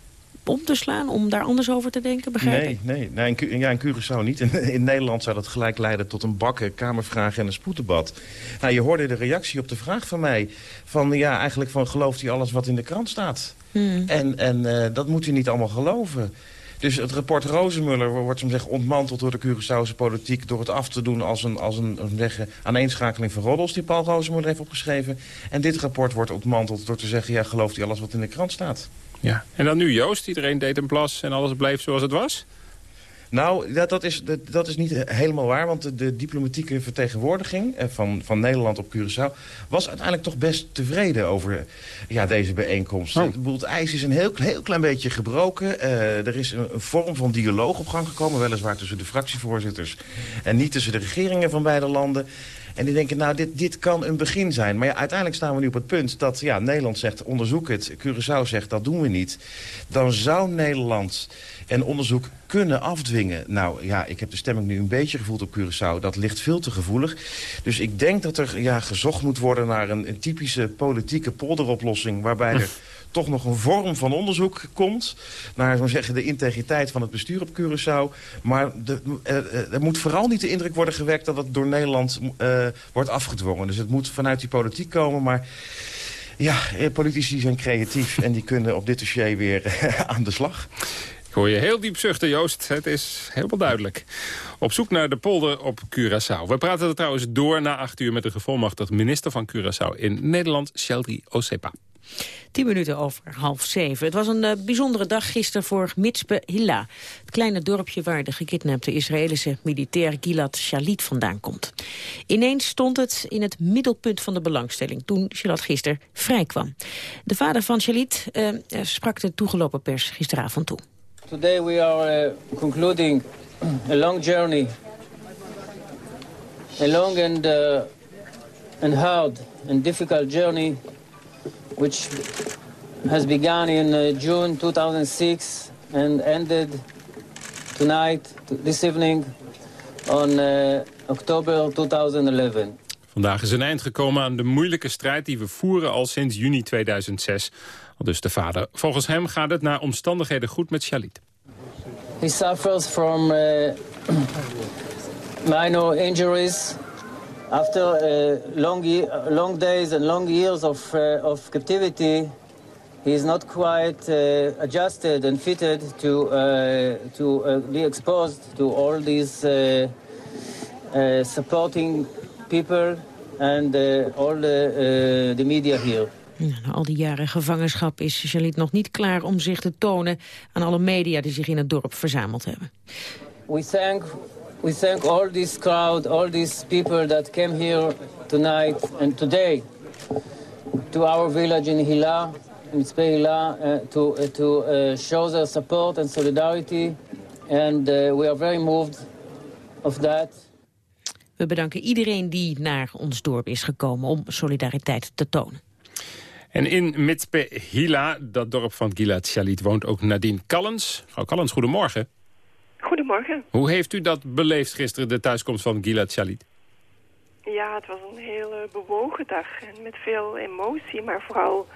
om te slaan, om daar anders over te denken, begrijp nee, Nee, nee in, ja, in Curaçao niet. In, in, Nederland zou dat gelijk leiden tot een bakken, kamervraag en een spoeddebat. Nou, je hoorde de reactie op de vraag van mij. Van ja, eigenlijk van gelooft hij alles wat in de krant staat? Hmm. En, en uh, dat moet u niet allemaal geloven. Dus het rapport Rozenmuller wordt zeggen, ontmanteld door de Curaçaose politiek... door het af te doen als een, als een, een zeggen, aaneenschakeling van roddels... die Paul Rozenmuller heeft opgeschreven. En dit rapport wordt ontmanteld door te zeggen... ja, gelooft hij alles wat in de krant staat? Ja. En dan nu Joost, iedereen deed een plas en alles bleef zoals het was? Nou, dat, dat, is, dat, dat, is niet helemaal waar. Want de, de, diplomatieke vertegenwoordiging eh, van, van Nederland op Curaçao... was uiteindelijk toch best tevreden over ja, deze bijeenkomst. Oh. Het ijs is een heel, heel klein beetje gebroken. Uh, er is een, een, vorm van dialoog op gang gekomen. Weliswaar tussen de fractievoorzitters... en niet tussen de regeringen van beide landen. En die denken, nou, dit, dit kan een begin zijn. Maar ja, uiteindelijk staan we nu op het punt dat ja, Nederland zegt... onderzoek het, Curaçao zegt, dat doen we niet. Dan zou Nederland een onderzoek kunnen afdwingen. Nou ja, ik heb de stemming nu een beetje gevoeld op Curaçao. Dat ligt veel te gevoelig. Dus ik denk dat er ja, gezocht moet worden naar een, een typische politieke polderoplossing... waarbij er toch nog een vorm van onderzoek komt... naar zo zeggen, de integriteit van het bestuur op Curaçao. Maar de, uh, er moet vooral niet de indruk worden gewekt... dat het door Nederland uh, wordt afgedwongen. Dus het moet vanuit die politiek komen, maar... Ja, politici zijn creatief en die kunnen op dit dossier weer aan de slag. Ik hoor je heel diep zuchten, Joost. Het is helemaal duidelijk. Op zoek naar de polder op Curaçao. We praten er trouwens door na acht uur met de gevolmachtigde minister van Curaçao in Nederland, Shelby Osepa. Tien minuten over half zeven. Het was een uh, bijzondere dag gisteren voor Mitzpe Hilla. Het kleine dorpje waar de gekidnapte Israëlische militair Gilad Shalit vandaan komt. Ineens stond het in het middelpunt van de belangstelling toen Shalit gisteren vrijkwam. De vader van Shalit uh, sprak de toegelopen pers gisteravond toe. Today we are concluding a long journey. A long and, and hard and difficult journey which has begun in uh, June 2006 and ended tonight, this evening, on uh, October 2011. Vandaag is een eind gekomen aan de moeilijke strijd die we voeren al sinds juni 2006. Al dus de vader. Volgens hem gaat het naar omstandigheden goed met Shalit. He suffers from uh, minor injuries after uh, long, long days and long years of, uh, of captivity, he is not quite uh, adjusted and fitted to, uh, to uh, be exposed to all these uh, supporting people and all the, the media here. na al die jaren gevangenschap is Jalit nog niet klaar om zich te tonen aan alle media die zich in het dorp verzameld hebben. We thank, we thank all this crowd, all these people that came here tonight and today to our village in Hila, in Hila, uh, to, uh, to uh, show their support and solidarity. And uh, we are very moved of that. We bedanken iedereen die naar ons dorp is gekomen om solidariteit te tonen. En in Mitzpe Hila, dat dorp van Gilad Shalit, woont ook Nadine Callens. Mevrouw Callens, goedemorgen. Goedemorgen. Hoe heeft u dat beleefd gisteren, de thuiskomst van Gilad Shalit? Ja, het was een hele bewogen dag en met veel emotie, maar vooral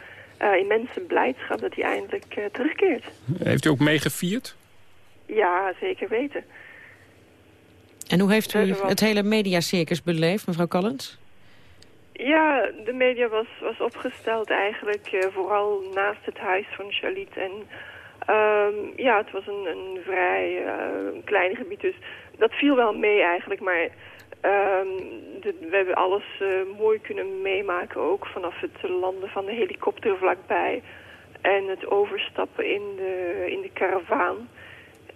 uh, immense blijdschap dat hij eindelijk uh, terugkeert. Heeft u ook meegevierd? Ja, zeker weten. En hoe heeft u het hele mediacircus beleefd, mevrouw Collins? Ja, de media was, was opgesteld eigenlijk uh, vooral naast het huis van Charlotte. En um, ja, het was een, een vrij uh, klein gebied, dus dat viel wel mee eigenlijk. Maar de, we hebben alles uh, mooi kunnen meemaken ook vanaf het landen van de helikopter vlakbij. En het overstappen in de, in de karavaan.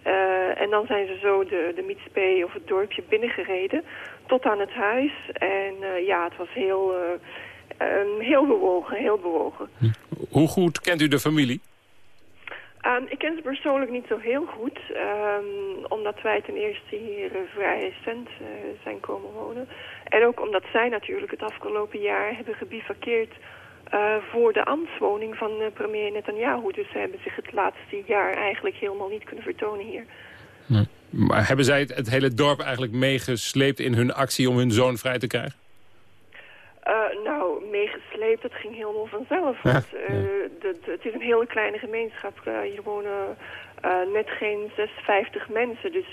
Uh, en dan zijn ze zo de, de Mietspee of het dorpje binnengereden tot aan het huis. En ja, het was heel, um, heel bewogen, heel bewogen. Hoe goed kent u de familie? Um, ik ken ze persoonlijk niet zo heel goed. Um, omdat wij ten eerste hier vrij recent zijn komen wonen. En ook omdat zij natuurlijk het afgelopen jaar hebben gebivakkeerd... Uh, voor de ambtswoning van uh, premier Netanyahu. Dus ze hebben zich het laatste jaar eigenlijk helemaal niet kunnen vertonen hier. Maar hebben zij het, het, hele dorp eigenlijk meegesleept in hun actie om hun zoon vrij te krijgen? Meegesleept, dat ging helemaal vanzelf. Want, ja. de, het is een hele kleine gemeenschap. hier wonen net geen 56 mensen. Dus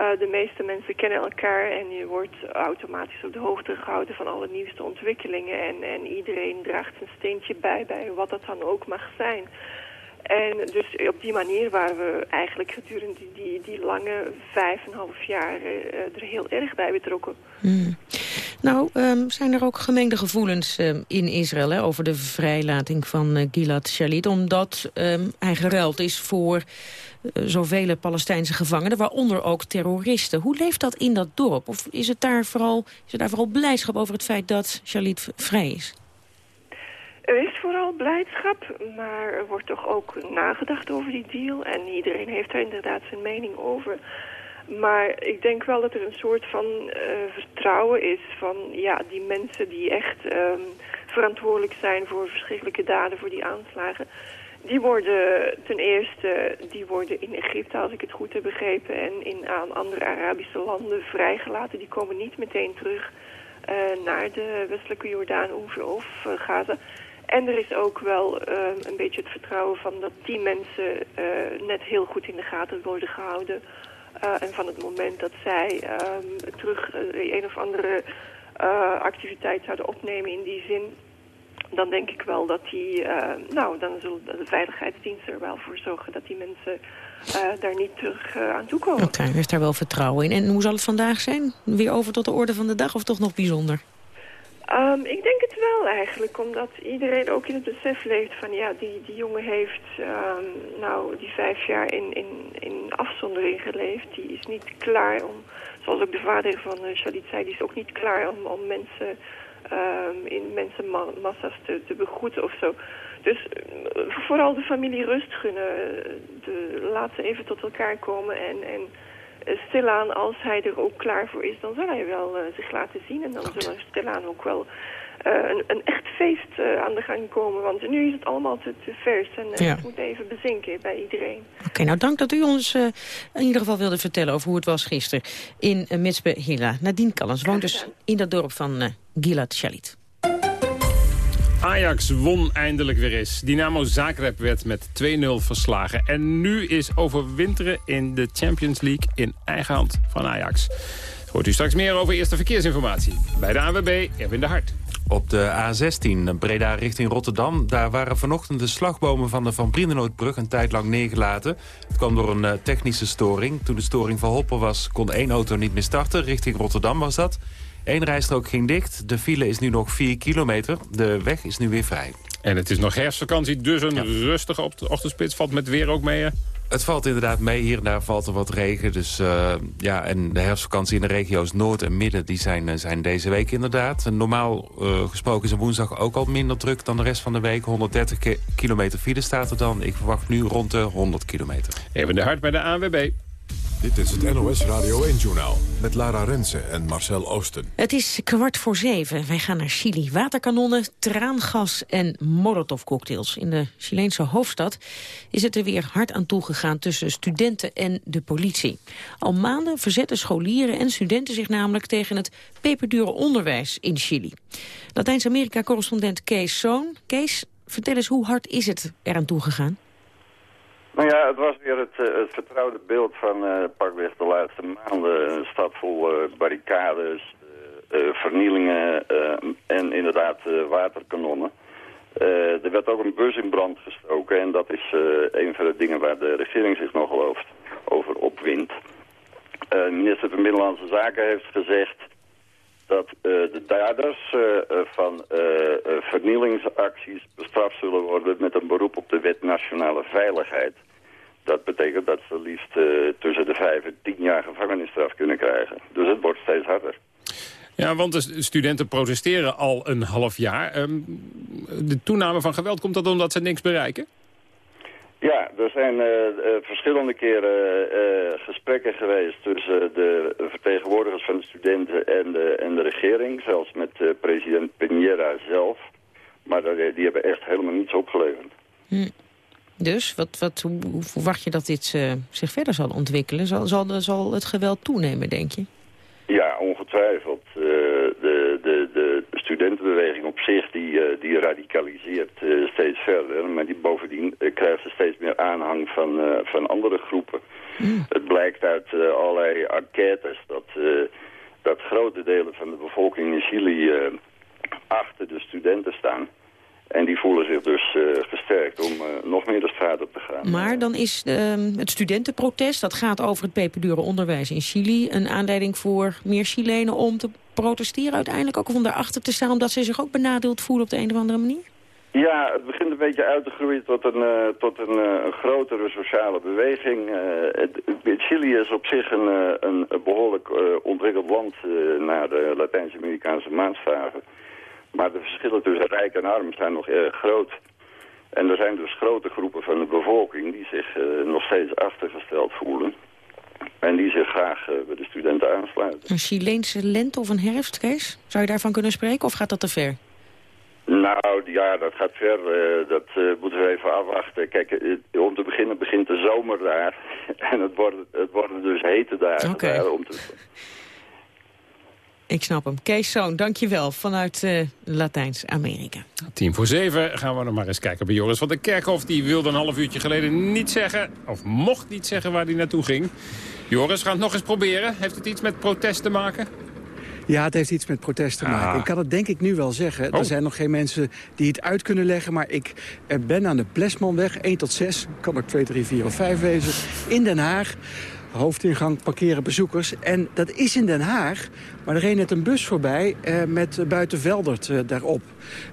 uh, de meeste mensen kennen elkaar en je wordt automatisch op de hoogte gehouden van alle nieuwste ontwikkelingen. En, en iedereen draagt een steentje bij, bij wat dat dan ook mag zijn. En dus op die manier waren we eigenlijk gedurende die, die, die lange vijf en half jaar uh, er heel erg bij betrokken. Hmm. Nou, um, zijn er ook gemengde gevoelens um, in Israël over de vrijlating van uh, Gilad Shalit... omdat um, hij geruild is voor uh, zoveel Palestijnse gevangenen... waaronder ook terroristen. Hoe leeft dat in dat dorp? Of is, het daar vooral, is er daar vooral blijdschap over het feit dat Shalit vrij is? Er is vooral blijdschap, maar er wordt toch ook nagedacht over die deal. En iedereen heeft er inderdaad zijn mening over. Maar ik denk wel dat er een soort van uh, vertrouwen is van ja, die mensen die echt um, verantwoordelijk zijn voor verschrikkelijke daden, voor die aanslagen. Die worden ten eerste die worden in Egypte, als ik het goed heb begrepen, en in aan andere Arabische landen vrijgelaten. Die komen niet meteen terug uh, naar de westelijke Jordaan of uh, Gaza. En er is ook wel uh, een beetje het vertrouwen van dat die mensen net heel goed in de gaten worden gehouden. Uh, en van het moment dat zij um, terug een of andere activiteit zouden opnemen in die zin... dan denk ik wel dat die... nou, dan zullen de veiligheidsdiensten er wel voor zorgen dat die mensen daar niet terug aan toe komen. Oké, okay, u heeft daar wel vertrouwen in. En hoe zal het vandaag zijn? Weer over tot de orde van de dag of toch nog bijzonder? Um, ik denk het wel eigenlijk, omdat iedereen ook in het besef leeft van ja, die, die jongen heeft um, nou die vijf jaar in, in, in afzondering geleefd. Die is niet klaar om, zoals ook de vader van uh, zei, die is ook niet klaar om, om mensen um, in mensenmassa's te, te begroeten of zo. Dus uh, vooral de familie rust gunnen, de, laat ze even tot elkaar komen en... en stilaan, als hij er ook klaar voor is, dan zal hij wel uh, zich laten zien. En dan Goed. zullen stilaan ook wel uh, een, een, echt feest aan de gang komen. Want nu is het allemaal te, te vers en ja. het moet even bezinken bij iedereen. Oké, okay, nou dank dat u ons in ieder geval wilde vertellen over hoe het was gisteren in uh, Mitsbe Hila. Nadine Callens woont dus in dat dorp van Gilad Shalit. Ajax won eindelijk weer eens. Dynamo Zagreb werd met 2-0 verslagen. En nu is overwinteren in de Champions League in eigen hand van Ajax. Hoort u straks meer over eerste verkeersinformatie. Bij de AWB, Erwin de Hart. Op de A16, Breda richting Rotterdam... daar waren vanochtend de slagbomen van de Van Brienenoordbrug een tijd lang neergelaten. Het kwam door een uh, technische storing. Toen de storing verholpen was, kon één auto niet meer starten. Richting Rotterdam was dat. Eén rijstrook ging dicht. De file is nu nog 4 kilometer. De weg is nu weer vrij. En het is nog herfstvakantie, dus een rustige op ochtendspits valt met weer ook mee. Het valt inderdaad mee. Hier en daar valt er wat regen. Dus uh, ja, en de herfstvakantie in de regio's Noord en Midden... die zijn, eh, zijn deze week inderdaad. Normaal uh, gesproken is een woensdag ook al minder druk dan de rest van de week. 130 kilometer file staat er dan. Ik verwacht nu rond de 100 kilometer. Even de hart bij de ANWB. Dit is het NOS Radio 1-journaal met Lara Rensen en Marcel Oosten. Het is kwart voor zeven. Wij gaan naar Chili. Waterkanonnen, traangas en molotovcocktails. In de Chileense hoofdstad is het er weer hard aan toegegaan... tussen studenten en de politie. Al maanden verzetten scholieren en studenten zich namelijk... tegen het peperdure onderwijs in Chili. Latijns-Amerika-correspondent Kees Zoon. Kees, vertel eens, hoe hard is het eraan toegegaan? Nou ja, het was weer het, uh, het vertrouwde beeld van uh, pakweg de laatste maanden. Een stad vol uh, barricades, vernielingen en inderdaad waterkanonnen. er werd ook een bus in brand gestoken en dat is een van de dingen waar de regering zich nogal over, over opwindt. minister van Binnenlandse Zaken heeft gezegd dat de daders van vernielingsacties bestraft zullen worden met een beroep op de wet nationale veiligheid. Dat betekent dat ze liefst uh, tussen de vijf en tien jaar gevangenisstraf kunnen krijgen. Dus het wordt steeds harder. Ja, want de studenten protesteren al een half jaar. Um, de toename van geweld, komt dat omdat ze niks bereiken? Ja, er zijn uh, uh, verschillende keren gesprekken geweest tussen de vertegenwoordigers van de studenten en de, en de regering. Zelfs met president Piñera zelf. Maar die hebben echt helemaal niets opgeleverd. Hm. Dus wat, wat, hoe, hoe verwacht je dat dit uh, zich verder zal ontwikkelen? Zal, zal, zal het geweld toenemen, denk je? Ja, ongetwijfeld. Uh, de, de, de studentenbeweging op zich die, uh, die radicaliseert steeds verder. Maar die bovendien krijgt ze steeds meer aanhang van, van andere groepen. Mm. Het blijkt uit allerlei enquêtes dat, dat grote delen van de bevolking in Chili achter de studenten staan. En die voelen zich dus uh, gesterkt om uh, nog meer de straat op te gaan. Maar dan is uh, het studentenprotest, dat gaat over het peperdure onderwijs in Chili... een aanleiding voor meer Chilenen om te protesteren uiteindelijk... ook om daarachter te staan, omdat ze zich ook benadeeld voelen op de een of andere manier? Ja, het begint een beetje uit te groeien tot een, uh, tot een, een grotere sociale beweging. Het, Chili is op zich een, een behoorlijk ontwikkeld land naar de Latijns-Amerikaanse maatstaven. Maar de verschillen tussen rijk en arm zijn nog erg groot. En er zijn dus grote groepen van de bevolking die zich uh, nog steeds achtergesteld voelen. En die zich graag uh, bij de studenten aansluiten. Een Chileense lente of een herfst, Kees? Zou je daarvan kunnen spreken of gaat dat te ver? Nou, ja, dat gaat ver. Uh, dat moeten we even afwachten. Kijk, om te beginnen begint de zomer daar. en het worden, het worden dus hete dagen okay. daar. Om te... Ik snap hem. Kees Zoon, dankjewel vanuit uh, Latijns-Amerika. Tien voor zeven gaan we nog maar eens kijken bij Joris van der Kerkhof. Die wilde een half uurtje geleden niet zeggen, of mocht niet zeggen waar hij naartoe ging. Joris, gaan het nog eens proberen. Heeft het iets met protest te maken? Ja, het heeft iets met protest te maken. Ah. Ik kan het denk ik nu wel zeggen. Oh. Er zijn nog geen mensen die het uit kunnen leggen. Maar ik ben aan de Plesmanweg, 1 tot 6. Kan ook 2, 3, 4 of 5 wezen. In Den Haag hoofdingang parkeren bezoekers. En dat is in Den Haag, maar er reed net een bus voorbij eh, met Buitenveldert eh, daarop.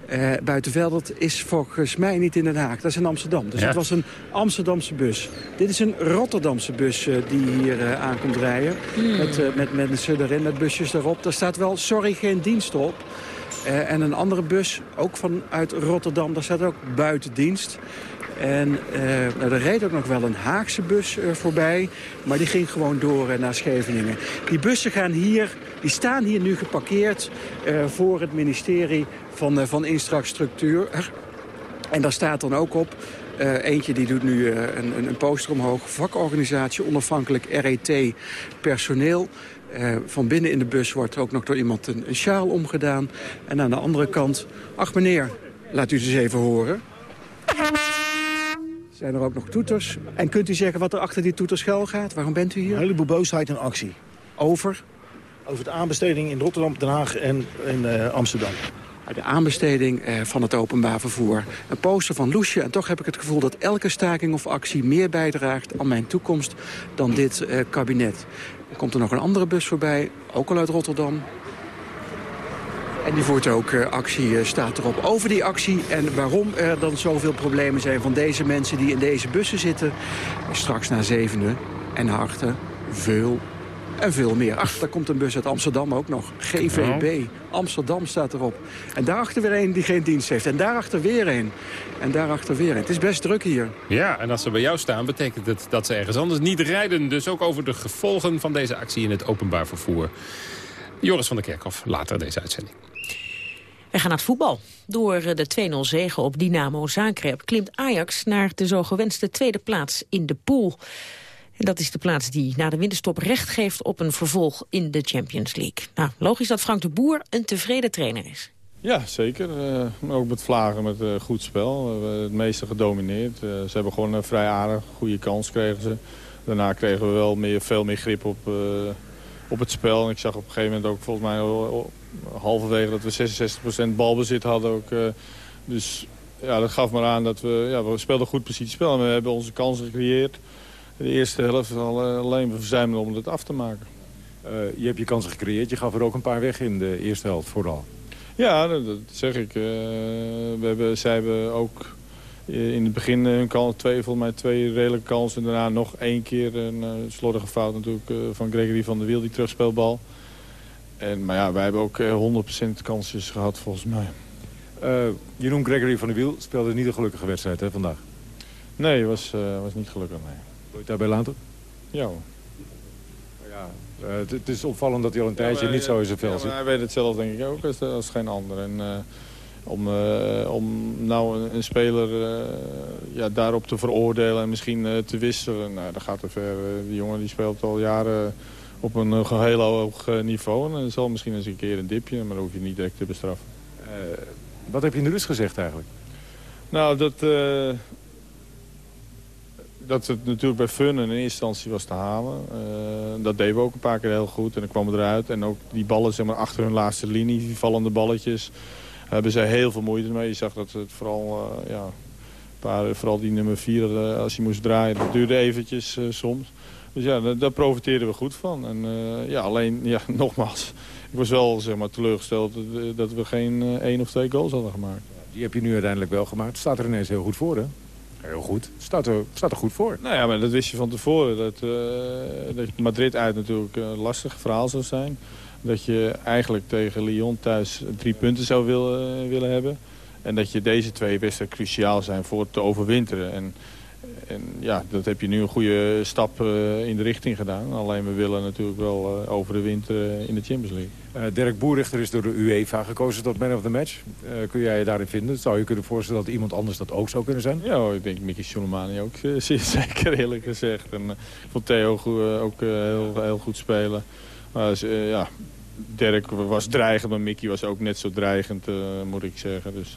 Eh, Buitenveldert is volgens mij niet in Den Haag, dat is in Amsterdam. Dus Ja. het was een Amsterdamse bus. Dit is een Rotterdamse bus eh, die hier eh, aankomt rijden. Hmm. Met, eh, met mensen erin, met busjes erop. Daar staat wel, sorry, geen dienst op. Eh, en een andere bus, ook vanuit Rotterdam, daar staat ook buitendienst. En eh, er reed ook nog wel een Haagse bus eh, voorbij. Maar die ging gewoon door eh, naar Scheveningen. Die bussen gaan hier, die staan hier nu geparkeerd voor het ministerie van, van Infrastructuur. En daar staat dan ook op... eentje die doet nu een, een- poster omhoog. Vakorganisatie onafhankelijk RET personeel. Van binnen in de bus wordt ook nog door iemand een, een sjaal omgedaan. En aan de andere kant... Ach meneer, laat u het eens even horen. Zijn er ook nog toeters? En kunt u zeggen wat er achter die toeters schuil gaat? Waarom bent u hier? Een heleboel boosheid en actie. Over? Over de aanbesteding in Rotterdam, Den Haag en in eh, Amsterdam. De aanbesteding eh, van het openbaar vervoer. Een poster van Loesje. En toch heb ik het gevoel dat elke staking of actie meer bijdraagt aan mijn toekomst dan dit eh, kabinet. Er komt er nog een andere bus voorbij, ook al uit Rotterdam. En die voert ook uh, actie, staat erop. Over die actie en waarom er dan zoveel problemen zijn van deze mensen die in deze bussen zitten. Straks na zevende en achter veel en veel meer. Ach, daar komt een bus uit Amsterdam ook nog. GVB. Amsterdam staat erop. En daarachter weer een die geen dienst heeft. En daarachter weer een. En daarachter weer een. Het is best druk hier. Ja, en als ze bij jou staan, betekent het dat ze ergens anders niet rijden. Dus ook over de gevolgen van deze actie in het openbaar vervoer. Joris van der Kerkhoff, later deze uitzending. We gaan naar het voetbal. Door de 2-0 zege op Dynamo Zagreb klimt Ajax naar de zo gewenste tweede plaats in de pool. En dat is de plaats die na de winterstop recht geeft op een vervolg in de Champions League. Nou, logisch dat Frank de Boer een tevreden trainer is. Ja, zeker. Uh, ook met Vlagen met uh, goed spel. Hebben het meeste gedomineerd. Uh, ze hebben gewoon een vrij aardig goede kans kregen ze. Daarna kregen we wel meer, veel meer grip op, op het spel. En ik zag op een gegeven moment ook volgens mij halverwege dat we 66% balbezit hadden. Ook, dus ja, dat gaf maar aan dat we, ja, we speelden goed positiespel. En we hebben onze kansen gecreëerd de eerste helft al, uh, alleen verzuimden om het af te maken. Uh, je hebt je kansen gecreëerd. Je gaf er ook een paar weg in de eerste helft vooral. Ja, dat, dat zeg ik. Uh, we hebben, zij hebben ook in het begin hun kans, twee, volgens mij twee redelijke kansen. En daarna nog één keer een uh, slordige fout natuurlijk van Gregory van der Wiel, die terugspeelbal. En, maar ja, wij hebben ook 100% kansjes gehad volgens mij. je noemt Gregory van der Wiel, speelde niet een gelukkige wedstrijd hè, vandaag. Nee, was, was niet gelukkig, nee. Wil je daarbij laten? Ja Ja, uh, het, het, is opvallend dat hij al een tijdje ja, niet zo in zijn vel ja, zit. hij weet het zelf denk ik ook als, als geen ander. En, uh, om, uh, om nou een, een speler ja, daarop te veroordelen en misschien te wisselen, nou, dat gaat te ver. die jongen die speelt al jaren op een heel hoog niveau. En zal misschien eens een keer een dipje, maar dan hoef je niet direct te bestraffen. wat heb je in de rust gezegd eigenlijk? Nou, dat dat het natuurlijk bij Fun in eerste instantie was te halen. Uh, dat deden we ook een paar keer heel goed en dan kwam het eruit. En ook die ballen zeg maar, achter hun laatste linie, die vallende balletjes... hebben zij heel veel moeite mee. Je zag dat het vooral, uh, ja, paar, vooral die nummer 4, uh, eh, als hij moest draaien, dat duurde eventjes soms. Dus ja, daar, profiteerden we goed van. En ja, alleen, ja, nogmaals, ik was wel zeg maar, teleurgesteld dat we geen één of twee goals hadden gemaakt. Die heb je nu uiteindelijk wel gemaakt. Het staat er ineens heel goed voor, hè? Heel goed. Staat er, staat er goed voor. Nou ja, maar dat wist je van tevoren. Dat, uh, dat Madrid uit natuurlijk een lastig verhaal zou zijn. Dat je eigenlijk tegen Lyon thuis drie punten zou willen, willen hebben. En dat je deze twee wedstrijden cruciaal zijn voor het te overwinteren. En, en ja, dat heb je nu een goede stap uh, in de richting gedaan. Alleen we willen natuurlijk wel uh, over de winter in de Champions League. Uh, Dirk Boerichter is door de UEFA gekozen tot man of the match. Kun jij je daarin vinden? Zou je kunnen voorstellen dat iemand anders dat ook zou kunnen zijn? Ja, ik denk Mickey Soleimani ook zeer zeker eerlijk gezegd. En ik vond Theo ook heel, heel goed spelen. Maar ja, Dirk was dreigend, maar Mickey was ook net zo dreigend, moet ik zeggen. Dus,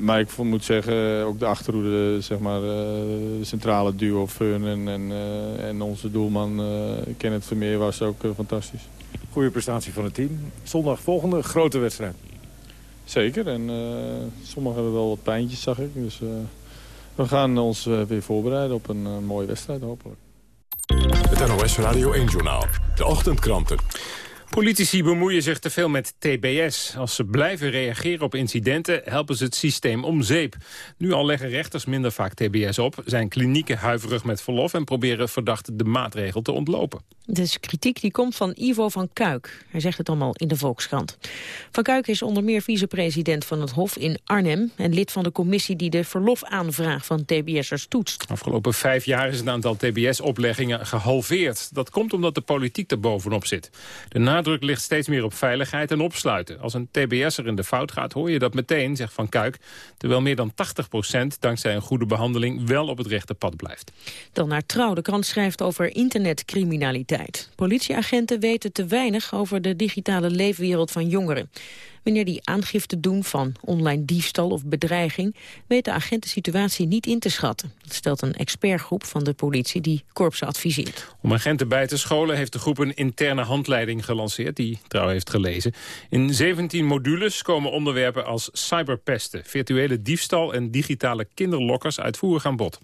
maar ik moet zeggen, ook de achterhoede, zeg maar, de centrale duo Fun en, en, en onze doelman Kenneth Vermeer was ook fantastisch. Goede prestatie van het team. Zondag volgende grote wedstrijd. Zeker. En sommigen hebben wel wat pijntjes, zag ik. Dus we gaan ons weer voorbereiden op een mooie wedstrijd, hopelijk. NOS Radio 1-journaal. De ochtendkranten. Politici bemoeien zich te veel met TBS. Als ze blijven reageren op incidenten, helpen ze het systeem om zeep. Nu al leggen rechters minder vaak TBS op, zijn klinieken huiverig met verlof... en proberen verdachten de maatregel te ontlopen. Is kritiek die komt van Ivo van Kuik. Hij zegt het allemaal in de Volkskrant. Van Kuik is onder meer vicepresident van het Hof in Arnhem... en lid van de commissie die de verlofaanvraag van TBS'ers toetst. Afgelopen vijf jaar is het aantal TBS-opleggingen gehalveerd. Dat komt omdat de politiek er bovenop zit. De nadruk ligt steeds meer op veiligheid en opsluiten. Als een TBS'er in de fout gaat, hoor je dat meteen, zegt Van Kuik... terwijl meer dan 80% dankzij een goede behandeling wel op het rechte pad blijft. Dan naar Trouw. De krant schrijft over internetcriminaliteit. Politieagenten weten te weinig over de digitale leefwereld van jongeren. Wanneer die aangifte doen van online diefstal of bedreiging... weet de agent de situatie niet in te schatten. Dat stelt een expertgroep van de politie die korpsen adviseert. Om agenten bij te scholen heeft de groep een interne handleiding gelanceerd... die Trouw heeft gelezen. In 17 modules komen onderwerpen als cyberpesten... virtuele diefstal en digitale kinderlokkers uitvoerig aan bod.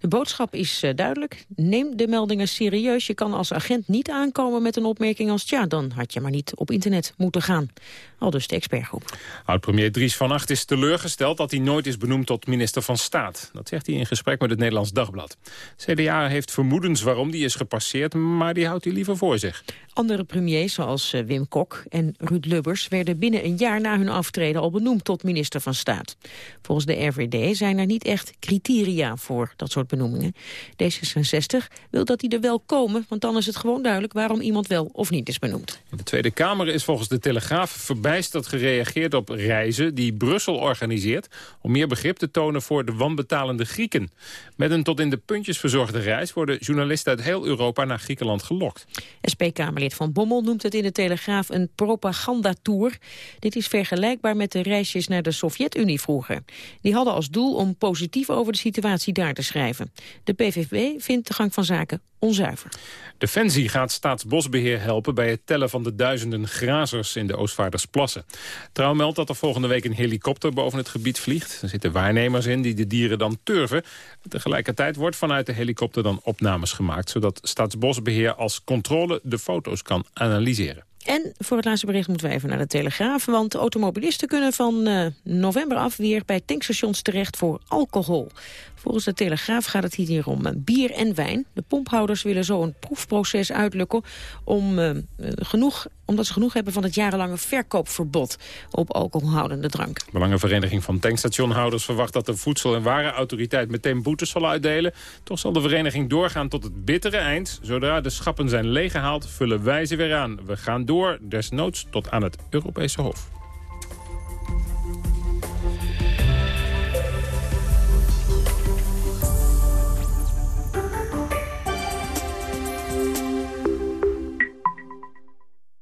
De boodschap is uh, duidelijk. Neem de meldingen serieus. Je kan als agent niet aankomen met een opmerking als... tja, dan had je maar niet op internet moeten gaan. Al dus de expertgroep. Oud-premier Dries van Acht is teleurgesteld dat hij nooit is benoemd tot minister van Staat. Dat zegt hij in gesprek met het Nederlands Dagblad. CDA heeft vermoedens waarom die is gepasseerd, maar die houdt hij liever voor zich. Andere premiers zoals eh, Wim Kok en Ruud Lubbers werden binnen een jaar na hun aftreden al benoemd tot minister van Staat. Volgens de RVD zijn er niet echt criteria voor dat soort benoemingen. D66 wil dat die er wel komen, want dan is het gewoon duidelijk waarom iemand wel of niet is benoemd. In de Tweede Kamer is volgens de Telegraaf verbijsterd gereageerd op reizen die Brussel organiseert om meer begrip te tonen voor de wanbetalende Grieken. Met een tot in de puntjes verzorgde reis worden journalisten uit heel Europa naar Griekenland gelokt. SP-Kamerlid Van Bommel noemt het in de Telegraaf een propagandatour. Dit is vergelijkbaar met de reisjes naar de Sovjet-Unie vroeger. Die hadden als doel om positief over de situatie daar te schrijven. De PVV vindt de gang van zaken onzuiver. Defensie gaat Staatsbosbeheer helpen bij het tellen van de duizenden grazers in de Oostvaardersplassen. Trouw meldt dat er volgende week een helikopter boven het gebied vliegt. Er zitten waarnemers in die de dieren dan turven. Tegelijkertijd wordt vanuit de helikopter dan opnames gemaakt... zodat Staatsbosbeheer als controle de foto's kan analyseren. En voor het laatste bericht moeten we even naar de Telegraaf. Want automobilisten kunnen van uh, november af weer bij tankstations terecht voor alcohol. Volgens de Telegraaf gaat het hier om uh, bier en wijn. De pomphouders willen zo een proefproces uitlukken om, uh, genoeg, omdat ze genoeg hebben van het jarenlange verkoopverbod op alcoholhoudende drank. De Belangenvereniging van Tankstationhouders verwacht dat de Voedsel- en Warenautoriteit meteen boetes zal uitdelen. Toch zal de vereniging doorgaan tot het bittere eind. Zodra de schappen zijn leeggehaald, vullen wij ze weer aan. We gaan door, desnoods tot aan het Europese Hof.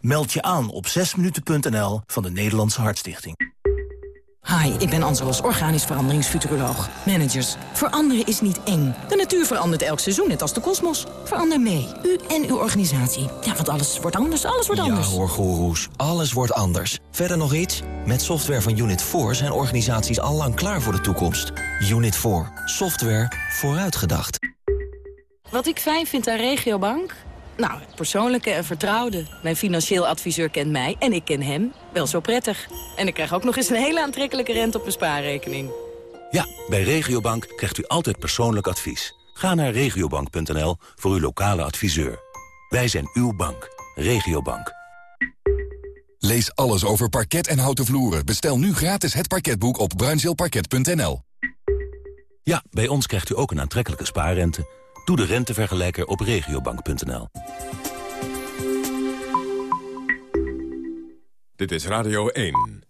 Meld je aan op 6minuten.nl van de Nederlandse Hartstichting. Hi, ik ben Anselos, organisch veranderingsfuturoloog. Managers, veranderen is niet eng. De natuur verandert elk seizoen, net als de kosmos. Verander mee, u en uw organisatie. Ja, want alles wordt anders, alles wordt anders. Ja hoor, goeroes, alles wordt anders. Verder nog iets? Met software van Unit 4 zijn organisaties allang klaar voor de toekomst. Unit 4, software vooruitgedacht. Wat ik fijn vind aan Regiobank? Nou, het persoonlijke en vertrouwde. Mijn financieel adviseur kent mij en ik ken hem wel zo prettig. En ik krijg ook nog eens een hele aantrekkelijke rente op mijn spaarrekening. Ja, bij Regiobank krijgt u altijd persoonlijk advies. Ga naar regiobank.nl voor uw lokale adviseur. Wij zijn uw bank. Regiobank. Lees alles over parket en houten vloeren. Bestel nu gratis het parketboek op bruinzeelparket.nl. Ja, bij ons krijgt u ook een aantrekkelijke spaarrente. Doe de rentevergelijker op regiobank.nl. Dit is Radio 1.